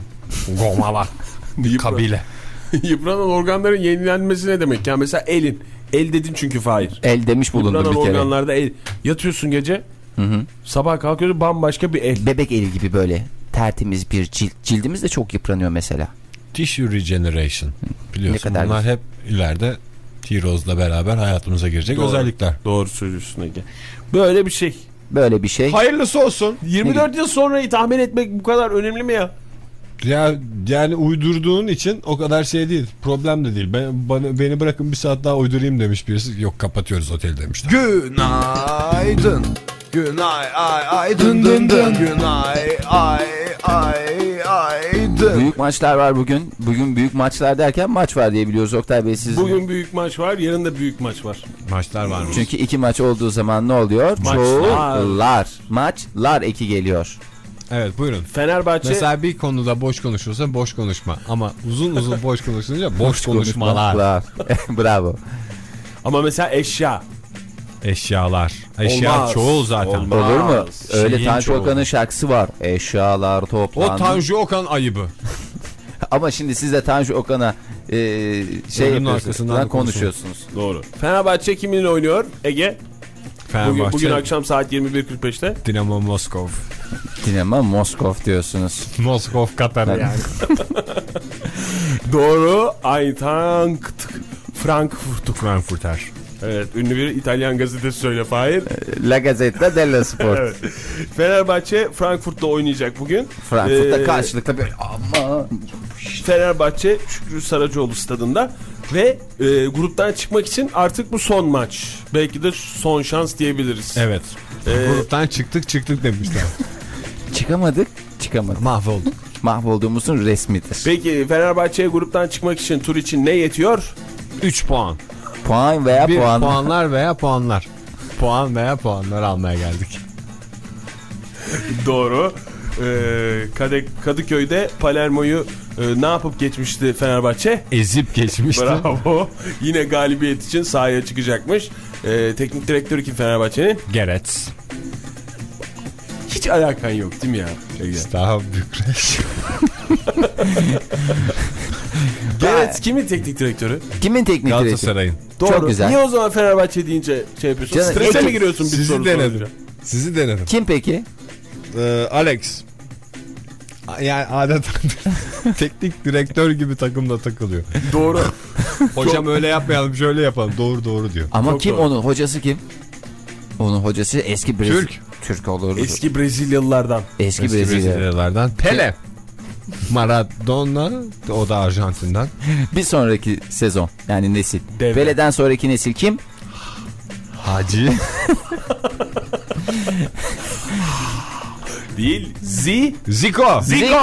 Gomalak. Kabile. Yıpranan organların yenilenmesi ne demek? Ya mesela elin. El dedin çünkü Fahir. El demiş bulundu Yıpranan bir kere. organlarda el. Yatıyorsun gece. Sabah kalkıyorsun bambaşka bir el. Bebek eli gibi böyle tertemiz bir cilt. Cildimiz de çok yıpranıyor mesela. Tissue regeneration. Biliyorsun Ne kadar bunlar hep ileride Heroes'la beraber hayatımıza girecek Doğru. özellikler. Doğru söylüyorsun Ege. Böyle bir şey. Böyle bir şey. Hayırlısı olsun. 24 yıl sonrayı tahmin etmek bu kadar önemli mi ya? Ya yani uydurduğun için o kadar şey değil. Problem de değil. Ben bana, beni bırakın bir saat daha uydurayım demiş birisi. Yok kapatıyoruz otel demişler. Günaydın. Günay ay ay dın dın dın. Günay ay ay ay dın. Büyük maçlar var bugün. Bugün büyük maçlar derken maç var diye biliyoruz Oktay Bey siz. Bugün büyük maç var, yarın da büyük maç var. Maçlar varmış. Çünkü iki maç olduğu zaman ne oluyor? Maçlar. Maçlar eki geliyor. Evet buyurun. Fenerbahçe Mesela bir konuda boş konuşulsa boş konuşma. Ama uzun uzun boş konuşulunca boş konuşmalar. Konuşmalar. Bravo. ama mesela eşya. Eşyalar. Eşya Olmaz. çoğul zaten. Olmaz. Olur mu? Öyle Şeyin Tanju. Okan'ın şarkısı var. Eşyalar O toplandı. Tanju Okan ayıbı. Ama şimdi siz de Tanju Okan'a e, şey arkasından konuşuyorsunuz. Doğru. Fenerbahçe kiminle oynuyor? Ege. Fenerbahçe, Bugün, bugün akşam saat 21.45'te. Dinamo Moskov. Dinamo Moskov diyorsunuz. Moskov Katar'ı yani. Doğru. Eintracht Frankfurt. Frankfurter. Evet. Ünlü bir İtalyan gazetesi söyle Fahir. La Gazzetta dello Sport. Evet. Fenerbahçe Frankfurt'ta oynayacak bugün. Frankfurt'ta Ee, karşılıklı böyle ama Fenerbahçe Şükrü Saracoğlu stadında ve e, gruptan çıkmak için artık bu son maç. Belki de son şans diyebiliriz. Evet. Ee, Gruptan çıktık çıktık demişler. çıkamadık çıkamadık. Mahvolduk. Mahvolduğumuzun resmidir. Peki Fenerbahçe'ye gruptan çıkmak için tur için ne yetiyor? 3 puan. Puan veya Bir puan. puanlar veya puanlar. Puan veya puanlar almaya geldik. Doğru. Ee, Kadıköy'de Palermo'yu e, ne yapıp geçmişti Fenerbahçe? Ezip geçmişti. Bravo. Yine galibiyet için sahaya çıkacakmış. Ee, teknik direktörü kim Fenerbahçe'nin? Gerets. Hiç alakan yok değil mi ya? Ege? Gerets kimin teknik direktörü? Kimin teknik direktörü? Galatasaray'ın. Doğru. Çok güzel. Niye o zaman Fenerbahçe deyince şey yapıyorsun? Canım, Strese mi giriyorsun bir Sizi soru denedim. sorunca? Sizi denedim. Kim peki? Ee, Alex. Yani adeta teknik direktör gibi takımda takılıyor. Doğru. Hocam öyle yapmayalım şöyle yapalım. Doğru doğru diyor. Ama Çok kim doğru. onun hocası kim? Onun hocası eski Brezilya. Türk. Türk olur. Eski Brezilyalılardan. Eski, Eski Brezilya. Brezilyalardan Pele. Maradona o da Arjantin'den. Bir sonraki sezon yani nesil. Pele'den sonraki nesil kim? Hacı. Değil. Zi. Zico. Zico.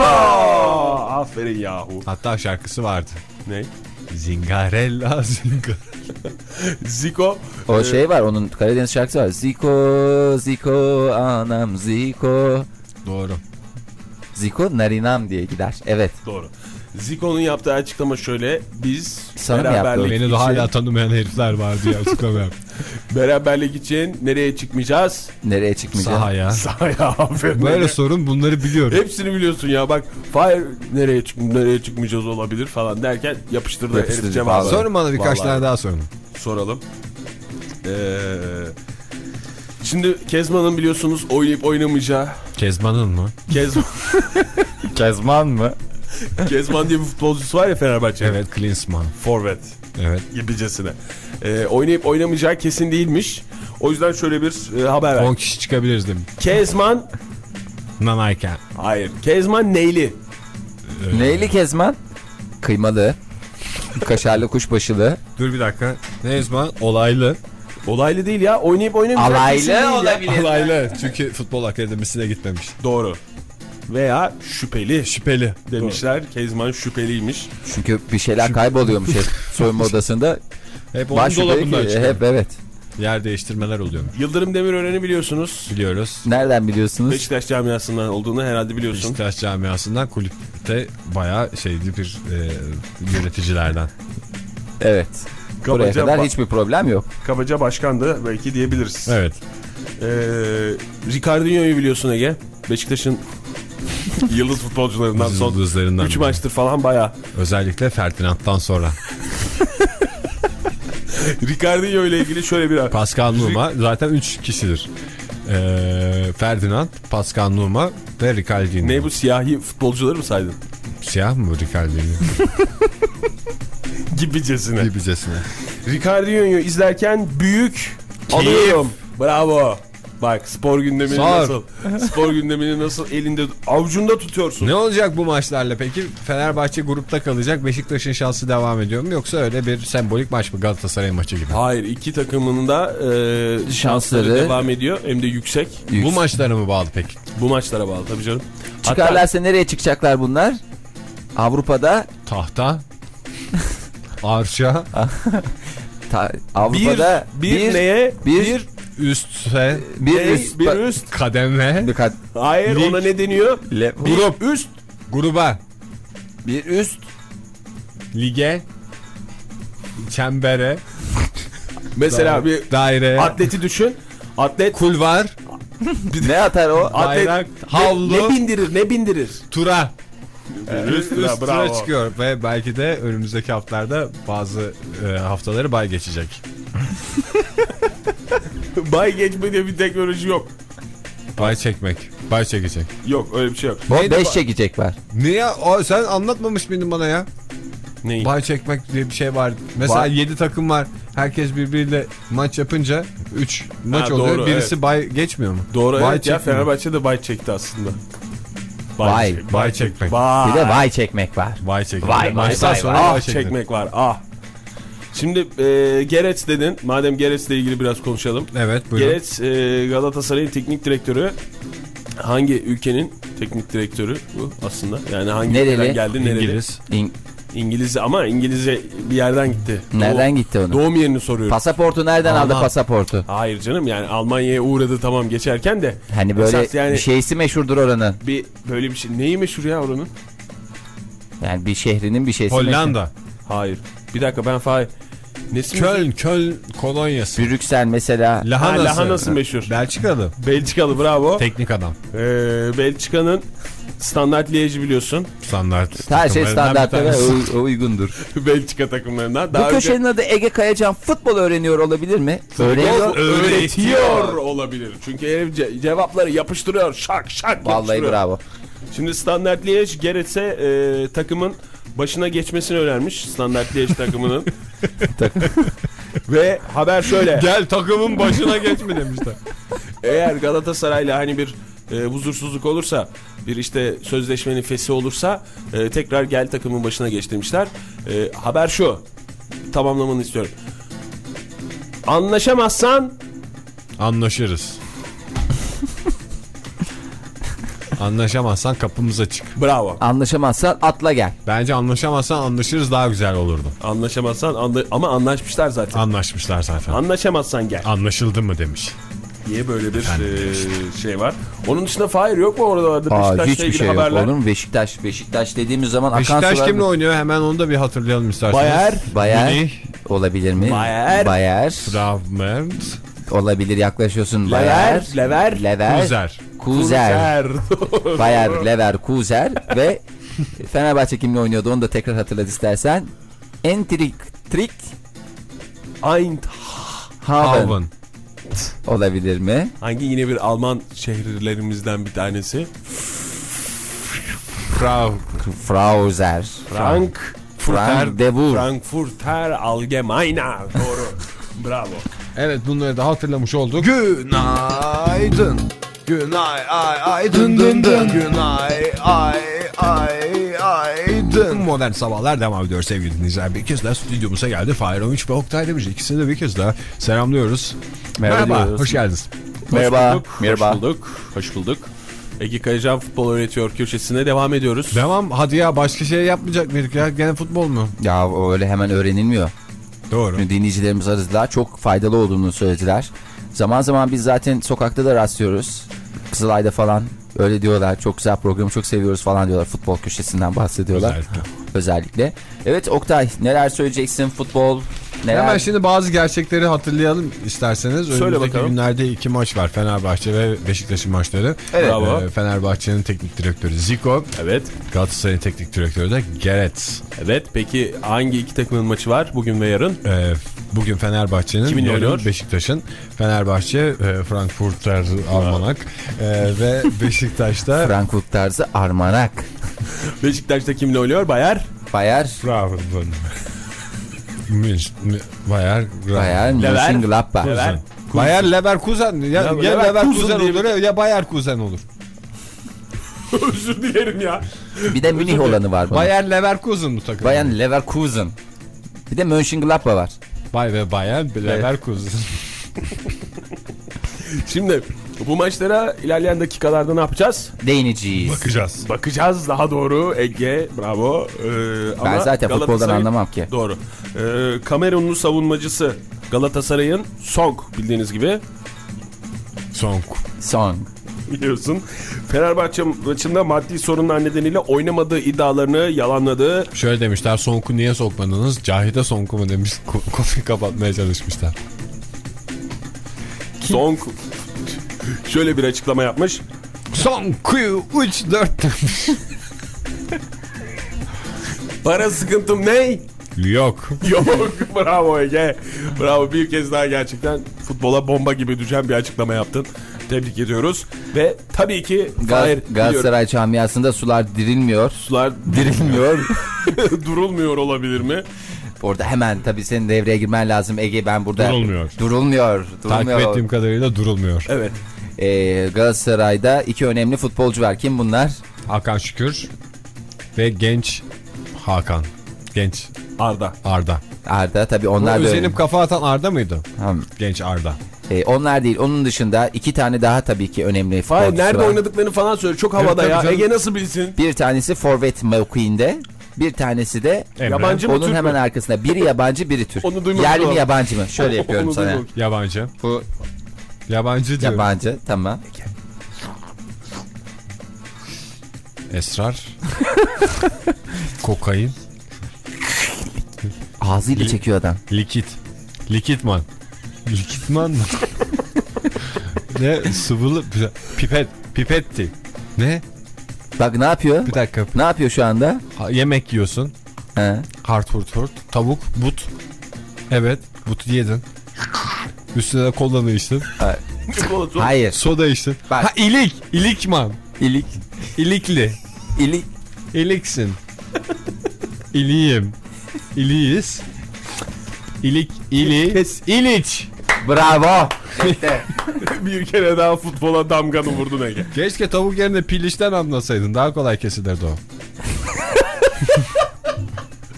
Aferin yahu. Hatta şarkısı vardı. Ne? Zingarella Zinga. Zico. O e, şey var onun Karadeniz şarkısı var. Zico, Zico, anam Zico. Doğru. Zico narinam diye gider. Evet. Doğru. Zico'nun yaptığı açıklama şöyle. Biz Sana beraberlik? Beni de için, hala tanımayan herifler var diye açıklama beraberlik için nereye çıkmayacağız? Nereye çıkmayacağım? Sahaya. Sahaya aferin. Böyle sorun bunları biliyorum. Hepsini biliyorsun ya bak Fire nereye çık nereye çıkmayacağız olabilir falan derken yapıştırdı Yapıştırdı herif cevabı. Sorun bana birkaç Vallahi. tane daha sorun. soralım. Ee, şimdi Kezman'ın biliyorsunuz oynayıp oynamayacağı Kezban'ın mı? Kezman, Kezman mı? Kezman diye bir futbolcusu var ya Fenerbahçe. Evet Klinsmann. Forvet Evet. gibicesine. Ee, oynayıp oynamayacağı kesin değilmiş. O yüzden şöyle bir e, haber 10 ver. kişi çıkabiliriz dedim. Kezman Nanayken. hayır. Kezman neyli? Neyli Kezman? Kıymalı. Kaşarlı kuşbaşılı. Dur bir dakika. Kezban olaylı. Olaylı değil ya. Oynayıp oynamayacak Alaylı olabilir. Olaylı. Çünkü futbol akademisine gitmemiş. Doğru. Veya şüpheli Şüpheli. demişler. Kezman şüpheliymiş. Çünkü bir şeyler kayboluyormuş hep soyunma odasında. Hep onun Baş dolabından çıkıyor. hep evet. Yer değiştirmeler oluyor. Yıldırım Demirören'i biliyorsunuz. Biliyoruz. Nereden biliyorsunuz? Beşiktaş camiasından olduğunu herhalde biliyorsun. Beşiktaş camiasından kulüpte bayağı şeydi bir e, yöneticilerden. Evet. Buraya Kabaca, kadar ba- hiçbir problem yok. kabaca başkandı belki diyebiliriz. Evet. Ee, Ricardinho'yu biliyorsun Ege. Beşiktaş'ın yıldız futbolcularından son Yıldızlarından 3 biri. maçtır falan baya. Özellikle Ferdinand'dan sonra. Ricardinho ile ilgili şöyle bir Pascal Numa zaten 3 kişidir. Ee, Ferdinand, Pascal Numa ve Ricardinho. ne bu siyahi futbolcuları mı saydın? Siyah mı Ricardinho? Gibicesine. Gibicesine. Ricardinho'yu izlerken büyük alıyorum. Bravo. Bak spor gündemini Sor. nasıl spor gündemini nasıl elinde avucunda tutuyorsun. Ne olacak bu maçlarla peki? Fenerbahçe grupta kalacak. Beşiktaş'ın şansı devam ediyor mu? Yoksa öyle bir sembolik maç mı Galatasaray maçı gibi? Hayır iki takımının da e, şansları Şansları- devam ediyor hem de yüksek. Bu maçlara mı bağlı peki? Bu maçlara bağlı tabii canım. Hatta Çıkarlarsa nereye çıkacaklar bunlar? Avrupa'da Tahta, arşa, ta- bir, Avrupa'da bir, neye? bir, bir, üste, bir ne? üst, bir üst. kademe, Dikkat. Hayır Lig. ona ne deniyor? Le- Bir üst. gruba, bir üst lige, çembere, Mesela bir daire, atleti düşün. Atlet kulvar, ne atar o? Atlet- bayrak, ne, havlu, ne bindirir ne bindirir? tura. Üst, Üst tura bravo. çıkıyor ve belki de önümüzdeki haftalarda bazı e, haftaları bay geçecek. Bay geçme diye bir teknoloji yok. Bay çekmek, bay çekecek. Yok öyle bir şey yok. Neydi 5 ba- çekecek var. Niye? O, sen anlatmamış mıydın bana ya? Neyi? Bay çekmek diye bir şey var. Mesela Var. 7 takım var. Herkes birbiriyle maç yapınca 3 maç Ha, oluyor. doğru, Birisi evet. bay geçmiyor mu? Doğru bay evet ya. Fenerbahçe de bay çekti aslında. Vay. Bay çekmek. Vay. Bir de vay çekmek var. Bay çekmek. Vay, vay, vay, sonra vay. Ah çekmek. çekmek var ah. Şimdi e, Gerets dedin. Madem Gerets'le ilgili biraz konuşalım. Evet buyurun. Gerets e, Galatasaray'ın teknik direktörü. Hangi ülkenin teknik direktörü bu aslında? Yani hangi Nereli? ülkeden geldi nereli? İngiliz. İng- İngiliz ama İngilizce bir yerden gitti. Nereden Doğum- gitti onu? Doğum yerini soruyorum. Pasaportu nereden aldı Alman. pasaportu? Hayır canım yani Almanya'ya uğradı tamam geçerken de. Hani böyle yani bir şeysi meşhurdur oranın. bir böyle bir şey. Neyi meşhur ya oranın? Yani bir şehrinin bir şeysi meşhur. Hollanda. Hayır. Bir dakika ben Fahir. Nesi meşhur? Köln, Köln kolonyası. Brüksel mesela. Lahanası. Ha, lahanası meşhur. Belçikalı. Belçikalı bravo. Teknik adam. Ee, Belçika'nın standart Liège'i biliyorsun. Standart. Her şey takımlarından standart bir ve uygundur. Belçika takımlarından. Bu Daha önce köşenin adı Ege Kayacan futbol öğreniyor olabilir mi? Öğreniyor. öğretiyor olabilir. Çünkü herif ce- cevapları yapıştırıyor. Şak şak Vallahi yapıştırıyor. bravo. Şimdi standart Liège Gerets'e e, takımın başına geçmesini önermiş. Standart Liège takımının. Ve haber şöyle. Gel takımın başına geçme demişler. Eğer Galatasaray'la hani bir e, huzursuzluk olursa bir işte sözleşmenin fesi olursa e, tekrar gel takımın başına geç demişler. E, haber şu. Tamamlamanı istiyorum. Anlaşamazsan Anlaşırız. Anlaşamazsan kapımız açık. bravo. Anlaşamazsan atla gel. Bence anlaşamazsan anlaşırız daha güzel olurdu. Anlaşamazsan anla- ama anlaşmışlar zaten. Anlaşmışlar zaten. Anlaşamazsan gel. Anlaşıldı mı demiş. Diye böyle bir e, şey var. Onun dışında Fahir yok mu oralarda Aa, Beşiktaş'la hiçbir ilgili şey yok haberler? olur mu? Beşiktaş. Beşiktaş dediğimiz zaman akan Beşiktaş sular kimle oynuyor? Hemen onu da bir hatırlayalım isterseniz. Bayer, Bayer Münih, olabilir mi? Bayer. Bayer. Fragment, Olabilir yaklaşıyorsun. Lever, Bayer. Lever, Lever. Kuzer. Kuzer. Kuzer. Bayer, Lever, Kuzer ve Fenerbahçe kimle oynuyordu onu da tekrar hatırlat istersen. Entrik, Trik, Eindhoven. Haven Haven. Olabilir mi? Hangi yine bir Alman şehirlerimizden bir tanesi? Frau. Frauzer. Frank. Frank. Frankfurter Allgemeiner. Doğru. Bravo. Evet bunları da hatırlamış olduk. Günaydın. Günay ay ay dın dın dın. Günay ay ay ay dın. Modern sabahlar devam ediyor sevgili dinleyiciler. Bir kez daha stüdyomuza geldi. Fahir Öğünç ve Oktay Demirci. İkisini de bir kez daha selamlıyoruz. Merhaba Merhaba, diyoruz. hoş geldiniz. Merhaba. Hoş bulduk. Merhaba. Hoş bulduk. Hoş bulduk. Ege Kayacan futbol öğretiyor köşesine devam ediyoruz. Devam hadi ya başka şey yapmayacak mıydık ya? Gene futbol mu? Ya öyle hemen öğrenilmiyor. Doğru. Dinleyicilerimiz aradılar. Çok faydalı olduğunu söylediler. Zaman zaman biz zaten sokakta da rastlıyoruz. Kızılay'da falan öyle diyorlar. Çok güzel programı çok seviyoruz falan diyorlar. Futbol köşesinden bahsediyorlar. Özellikle. Özellikle. Evet Oktay neler söyleyeceksin futbol? Neler? Hemen şimdi bazı gerçekleri hatırlayalım isterseniz. Söyle Önümüzdeki bakalım. günlerde iki maç var. Fenerbahçe ve Beşiktaş'ın maçları. Evet. Bravo. Ee, Fenerbahçe'nin teknik direktörü Zico. Evet. Galatasaray'ın teknik direktörü de Gerets. Evet. Peki hangi iki takımın maçı var bugün ve yarın? Ee, bugün Fenerbahçe'nin, Kimin yarın oynuyor? Beşiktaş'ın. Fenerbahçe e, Frankfurter Almanak e, ve Beşiktaş'ta Frankfurt tarzı Armanak. Beşiktaş'ta kimle oynuyor? Bayer. Bayer. Frankfurt. Münch, Bayer, Bayer Mönchengladbach. Bayer Leverkusen ya, Ya ya Leverkusen olur ya, Bayer Kuzen olur. Özür dilerim ya. Bir de Münih olanı var bunun. Bayer Leverkusen mu takım? Bayan Leverkusen. Bir de Mönchengladbach var. Bay ve Bayer Leverkusen. Şimdi bu maçlara ilerleyen dakikalarda ne yapacağız? Değineceğiz. Bakacağız. Bakacağız daha doğru Ege bravo. Ee, Ben ama zaten futboldan anlamam ki. Doğru. Ee, Kamerunlu savunmacısı Galatasaray'ın Song bildiğiniz gibi Son. Son. biliyorsun. Fenerbahçe maçında maddi sorunlar nedeniyle oynamadığı iddialarını yalanladı. Şöyle demişler Sonku niye sokmadınız? Cahide Sonku mu demiş ko- konuyu kapatmaya çalışmışlar. Song şöyle bir açıklama yapmış. Sonku 3 4 demiş. Para sıkıntım ne? Yok. Yok bravo Ege. Bravo bir kez daha gerçekten futbola bomba gibi düşen bir açıklama yaptın. Tebrik ediyoruz. Ve tabii ki Gal- biliyorum. Galatasaray camiasında sular dirilmiyor. sular Dirilmiyor. durulmuyor olabilir mi? Orada hemen tabii senin devreye girmen lazım Ege ben burada. Durulmuyor. Durulmuyor. Takip Durulmuyor. ettiğim kadarıyla durulmuyor. Evet. Ee, Galatasaray'da iki önemli futbolcu var. Kim bunlar? Hakan Şükür ve genç Hakan. Genç Arda. Arda. Arda tabii onlar da özenip kafa atan Arda mıydı? Tamam. Genç Arda. Ee, onlar değil. Onun dışında iki tane daha tabii ki önemli Hayır nerede var. oynadıklarını falan söyle. Çok havada tabii ya. canım. Ege nasıl bilsin? Bir tanesi forvet mevkiinde. Bir tanesi de Emre. Yabancı mı onun Türk hemen mü? arkasında. Biri yabancı biri Türk. Onu duymadım Yerli mi yabancı mı? Şöyle yapıyorum sana. duymadım. Yabancı. Bu Yabancı diyorum. yabancı tamam. Esrar. Kokain. Ağzıyla çekiyor adam. Likit. Likitman. Likitman mı? ne? Sıvılı. Pipet. Pipetti. Ne? Bak ne yapıyor? Bir dakika. Ne yapıyor şu anda? Ha, yemek yiyorsun. He. Hart hurt hurt. Tavuk. But. Evet. But yedin. Üstüne de kolanı içtin. Çikolata. Hayır. Soda içtin. Bak. Ha ilik. İlikman. İlik. İlikli. İlik. İliksin. İliyim. İliyiz. İlik. İli. Kes. İliç. Bravo. bir kere daha futbola damganı vurdun Ege. Keşke tavuk yerine pilişten anlasaydın. Daha kolay kesilirdi o.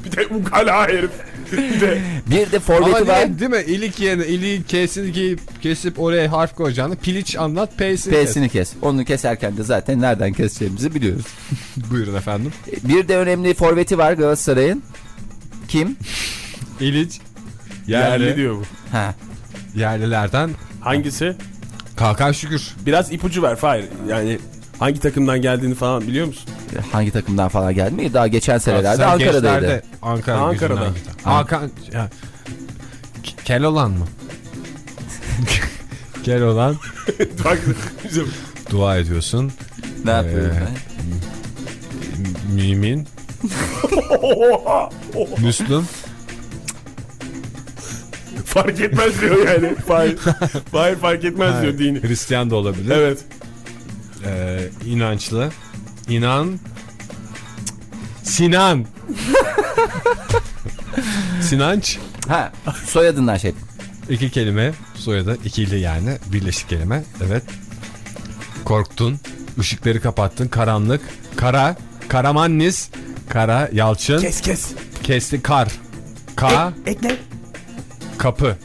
Bir de ukala herif. Bir de Bir de Ama forveti var. değil, değil mi? İlik yerine iliği kesini giyip kesip oraya harf koyacağını piliç anlat P'sini kes. P'sini kes. Onu keserken de zaten nereden keseceğimizi biliyoruz. Buyurun efendim. Bir de önemli forveti var Galatasaray'ın. Kim? İliç. yerli Yerli. diyor bu. Ha. Yerlilerden Hangisi? Hakan Şükür. Biraz ipucu ver Fahir. Yani hangi takımdan geldiğini falan biliyor musun? Hangi takımdan falan geldi mi? Daha geçen senelerde Sen Ankara'daydı. Ankara Ankara'da. Hakan ya, K- Keloğlan mı? Bak bizim dua ediyorsun. Ne yapıyor? Ee, Mümin. Müslüm. fark etmez diyor yani. Fahir, Fahir fark etmez diyor dini. Hristiyan da olabilir. Evet. Ee, inançlı. İnan. Sinan. Sinanç. Ha, soyadından şey. İki kelime. Soyadı ikili yani. Birleşik kelime. Evet. Korktun. ışıkları kapattın. Karanlık. Kara. Karamannis. Kara. Yalçın. Kes kes. Kesti. Kar. Ka. Ekle. Kapı.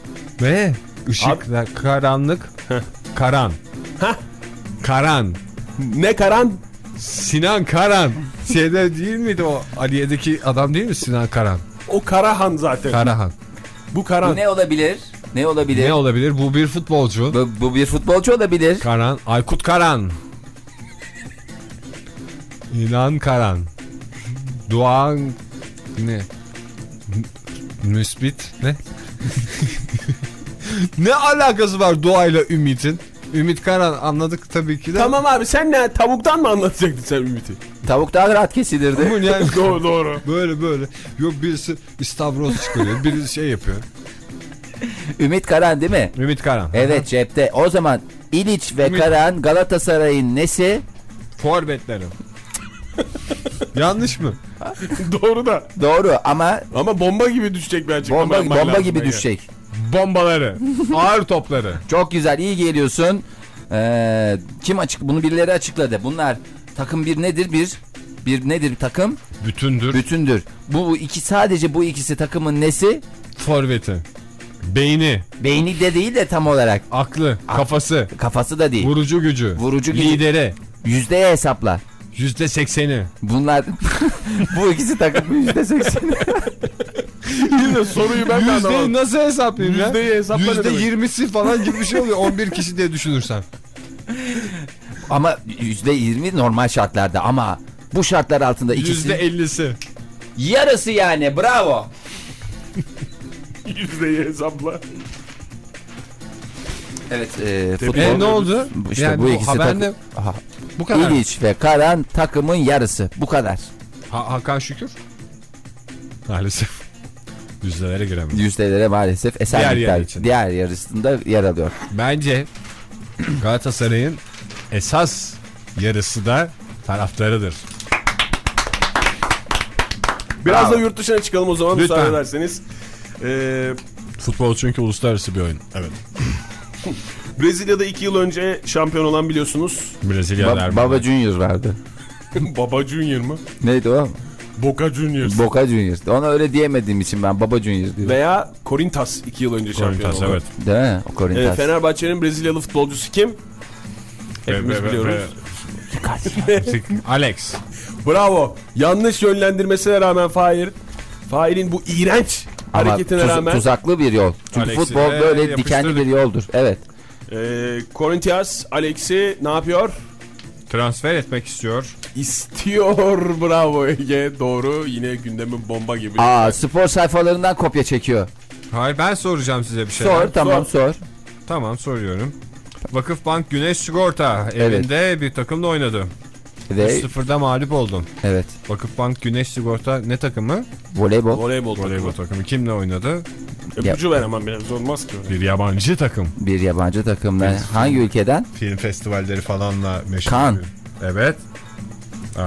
Ve ışıklar. Karanlık. Karan. Hah. Karan. Ne karan? Sinan Karan. Şeyde değil miydi o Aliye'deki adam değil mi Sinan Karan? O Karahan zaten. Karahan. Bu Karan. Bu ne olabilir? Ne olabilir? Ne olabilir? Bu bir futbolcu. bu, bu bir futbolcu olabilir. Karan. Aykut Karan. İnan Karan. Doğan ne? Müsbit ne? ne alakası var doğayla Ümit'in? Ümit Karan anladık tabii ki de. Tamam abi sen ne tavuktan mı anlatacaktın sen Ümit'i? Tavuk daha rahat kesilirdi. Ama yani doğru doğru. böyle böyle. Yok birisi istavroz çıkarıyor. Birisi şey yapıyor. Ümit Karan değil mi? Ümit Karan. Evet cepte. O zaman İliç ve Ümit- Karan Galatasaray'ın nesi? Forvetlerim. Yanlış mı? Doğru da. Doğru ama Ama bomba gibi düşecek bir açıklama bomba, bomba lazım gibi Ege. düşecek. Bombaları. Ağır topları. Çok güzel iyi geliyorsun. Ee, kim açık bunu birileri açıkladı. Bunlar takım bir nedir bir bir nedir takım Bütündür. bütündür. Bu iki sadece bu ikisi takımın nesi? Forveti. Beyni. Beyni de değil de tam olarak Aklı. Kafası. kafası da değil. Vurucu gücü. Vurucu gücü. Lideri. Yüzdeye hesapla. Yüzde sekseni. Bunlar bu ikisi takımın yüzde sekseni. Yine soruyu ben de Yüzdeyi anlamadım. nasıl hesaplayayım ya? Yüzdeyi hesapla Yüzde yirmisi falan gibi bir şey oluyor. 11 kişi diye düşünürsen. Ama yüzde yirmi normal şartlarda ama bu şartlar altında ikisi Yüzde ellisi. yarısı yani bravo. Yüzdeyi hesapla. Evet e, futbol. E ne oldu? İşte yani bu bu ikisi haberde takım. Bu kadar. İliç ve Karan takımın yarısı. Bu kadar. Ha- Hakan Şükür. Maalesef. Yüzdelere giremedi. Yüzdelere maalesef Diğer Esenlikler yarı için. diğer yarısında yer alıyor. Bence Galatasaray'ın esas yarısı da taraftarıdır. Biraz Bravo. da yurt dışına çıkalım o zaman Lütfen. müsaade ederseniz. Ee, Futbol çünkü uluslararası bir oyun. Evet. Brezilya'da 2 yıl önce şampiyon olan biliyorsunuz. Brezilya Ba- derbi. Baba Junior vardı. Baba Junior mı? Neydi o? Boca Juniors. Boca Junior. Ona öyle diyemediğim için ben Baba Junior diyorum. Veya Korintas 2 yıl önce şampiyon Korintas, oldu. evet. Değil mi? O Ee, Korintas. Fenerbahçe'nin Brezilyalı futbolcusu kim? Hepimiz Ve- ve- biliyoruz. ve- Alex. Bravo. Yanlış yönlendirmesine rağmen Fahir. Fahir'in bu iğrenç Ama hareketine tuz- rağmen tuzaklı bir yol. Çünkü Alex'i futbol böyle dikenli bir yoldur. Evet. E, Korintias Alex'i ne yapıyor? Transfer etmek istiyor. İstiyor. Bravo Ege. Doğru. Yine gündemin bomba gibi. Aa spor sayfalarından kopya çekiyor. Hayır ben soracağım size bir şey. Sor tamam sor. Tamam soruyorum. Vakıfbank Güneş Sigorta evinde bir takımla oynadı. Ve 3-0'da mağlup oldum. evet. Vakıfbank Güneş Sigorta ne takımı? Voleybol Voleybol Voleybol takımı. takımı. Kimle oynadı? Öpücü ver hemen biraz olmaz ki. Bir yabancı takım. bir yabancı takımla hangi ülkeden? Film festivalleri falanla meşhur. Kan. Evet.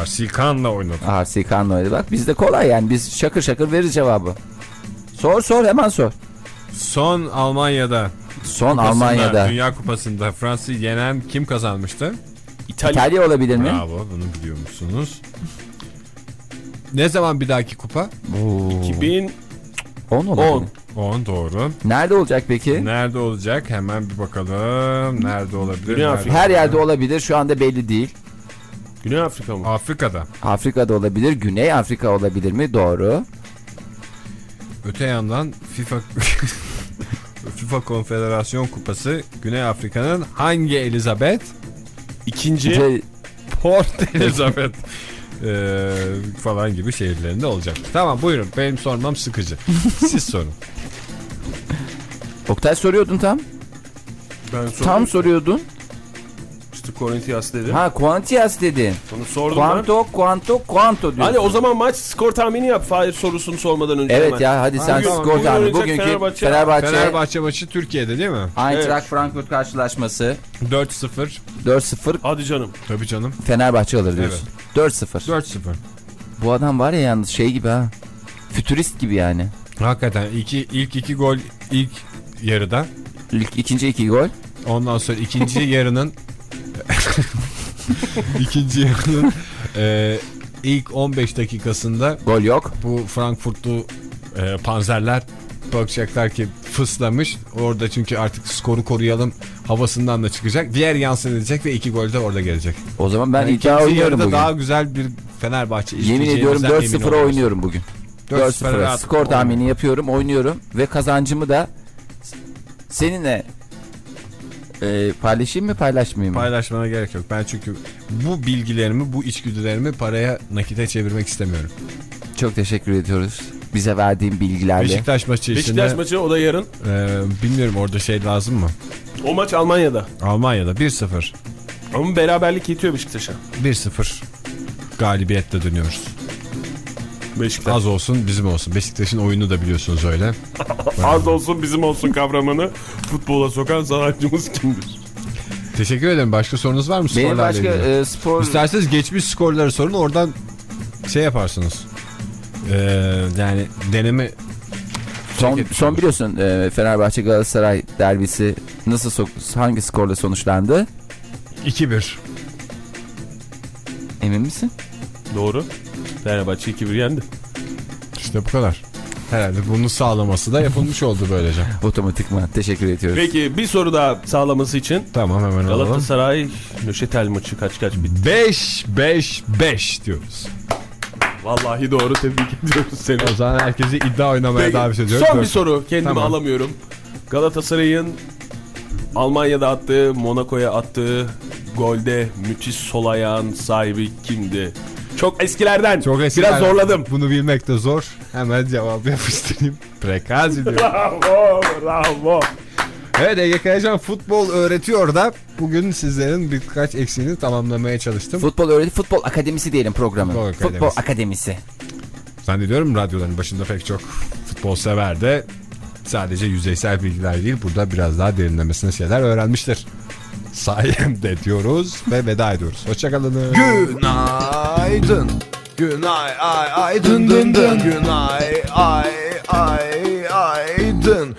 RC Kan'la oynadı. RC Kan'la oynadı. Bak bizde kolay yani biz şakır şakır veririz cevabı. Sor sor hemen sor. Son Almanya'da Son kupasında, Almanya'da Dünya Kupası'nda Fransa'yı yenen kim kazanmıştı? İtalya. İtalya olabilir mi? Bravo bunu biliyor musunuz? Ne zaman bir dahaki kupa? Oo. 2010. 10 olabilir. 10 doğru. Nerede olacak peki? Nerede olacak? Hemen bir bakalım. Nerede olabilir? Güney? Afrika. Her yerde olabilir. Şu anda belli değil. Güney Afrika mı? Afrika'da. Afrika'da olabilir. Güney Afrika olabilir mi? Doğru. Öte yandan FIFA FIFA Konfederasyon Kupası Güney Afrika'nın hangi Elizabeth? İkinci. Ce- Port Elizabeth eee, falan gibi şehirlerinde olacak. Tamam buyurun benim sormam sıkıcı. Siz sorun. Oktay soruyordun tam. Ben. Tam soruyordun. İşte Korintias dedi. Ha Quantias dedin. Onu sordum ben. Quanto, quanto, quanto diyorsun. Hadi o zaman maç skor tahmini yap Fahir sorusunu sormadan önce Evet hemen. ya hadi sen Bugün- skor bugün tahmini. oynayacak Bugünkü Fenerbahçe- Fenerbahçe, Fenerbahçe maçı Türkiye'de değil mi? Eintracht Evet. Frankfurt karşılaşması 4-0. 4-0 Hadi canım. Tabii canım. Fenerbahçe alır diyorsun. 4-0. 4-0. Bu adam var ya yalnız şey gibi ha. Fütürist gibi yani. Hakikaten iki, ilk iki gol ilk yarıda. İlk, ikinci iki gol. Ondan sonra ikinci yarının ikinci yarının eee, ilk 15 dakikasında Gol yok. bu Frankfurtlu eee, panzerler bakacaklar ki fıslamış. Orada çünkü artık skoru koruyalım havasından da çıkacak. Diğer yansın edecek ve iki gol de orada gelecek. O zaman ben Yani iddia oynuyorum bugün. daha güzel bir Fenerbahçe Yemin ediyorum izleyeceğimizden emin 4-0 oluyoruz. oynuyorum bugün. 4-0 4-0 rahat skor tahmini yapıyorum, oynuyorum ve kazancımı da seninle e, paylaşayım mı paylaşmayayım mı? Paylaşmana gerek yok. Ben çünkü bu bilgilerimi, bu içgüdülerimi paraya nakite çevirmek istemiyorum. Çok teşekkür ediyoruz. Bize verdiğin bilgilerle. Beşiktaş maçı içinde Beşiktaş maçı o da yarın. e, bilmiyorum orada şey lazım mı? O maç Almanya'da. Almanya'da 1-0. Ama beraberlik yetiyor Beşiktaş'a. 1-0 galibiyetle dönüyoruz. Beşiktaş. Az olsun bizim olsun. Beşiktaş'ın oyunu da biliyorsunuz öyle. Az olsun bizim olsun kavramını futbola sokan sanatçımız kimdir? Teşekkür ederim. Başka sorunuz var mı Benim skorlarla başka ilgili? e, spor İsterseniz geçmiş skorları sorun oradan şey yaparsınız. Ee, yani deneme Son, son biliyorsun e, Fenerbahçe Galatasaray derbisi nasıl so- hangi skorla sonuçlandı? 2-1. Emin misin? Doğru. Fenerbahçe 2-1 yendi. İşte bu kadar. Herhalde bunu sağlaması da yapılmış oldu böylece. Otomatikman teşekkür ediyoruz. Peki bir soru daha sağlaması için. Tamam hemen alalım. Galatasaray Nöşetel maçı kaç kaç bitti? 5-5-5 diyoruz. Vallahi doğru tebrik ediyoruz seni. O zaman herkesi iddia oynamaya Peki, davet ediyorum. Son bir soru. Kendimi Tamam. alamıyorum. Galatasaray'ın Almanya'da attığı, Monaco'ya attığı golde müthiş sol ayağın sahibi kimdi? Çok eskilerden. Çok eski. Biraz zorladım. Bunu bilmek de zor. Hemen cevabı yapıştırayım. Prekazi diyor. Bravo, bravo. evet Ege Kayacan futbol öğretiyor da bugün sizlerin birkaç eksiğini tamamlamaya çalıştım. Futbol öğreti futbol akademisi diyelim programın. Futbol Futbol akademisi. akademisi. Zannediyorum radyoların başında pek çok futbol sever de sadece yüzeysel bilgiler değil burada biraz daha derinlemesine şeyler öğrenmiştir. Sayemde diyoruz ve veda ediyoruz. Hoşçakalın. Günaydın. Günay ay ay dın dın dın. Günay ay ay ay dın.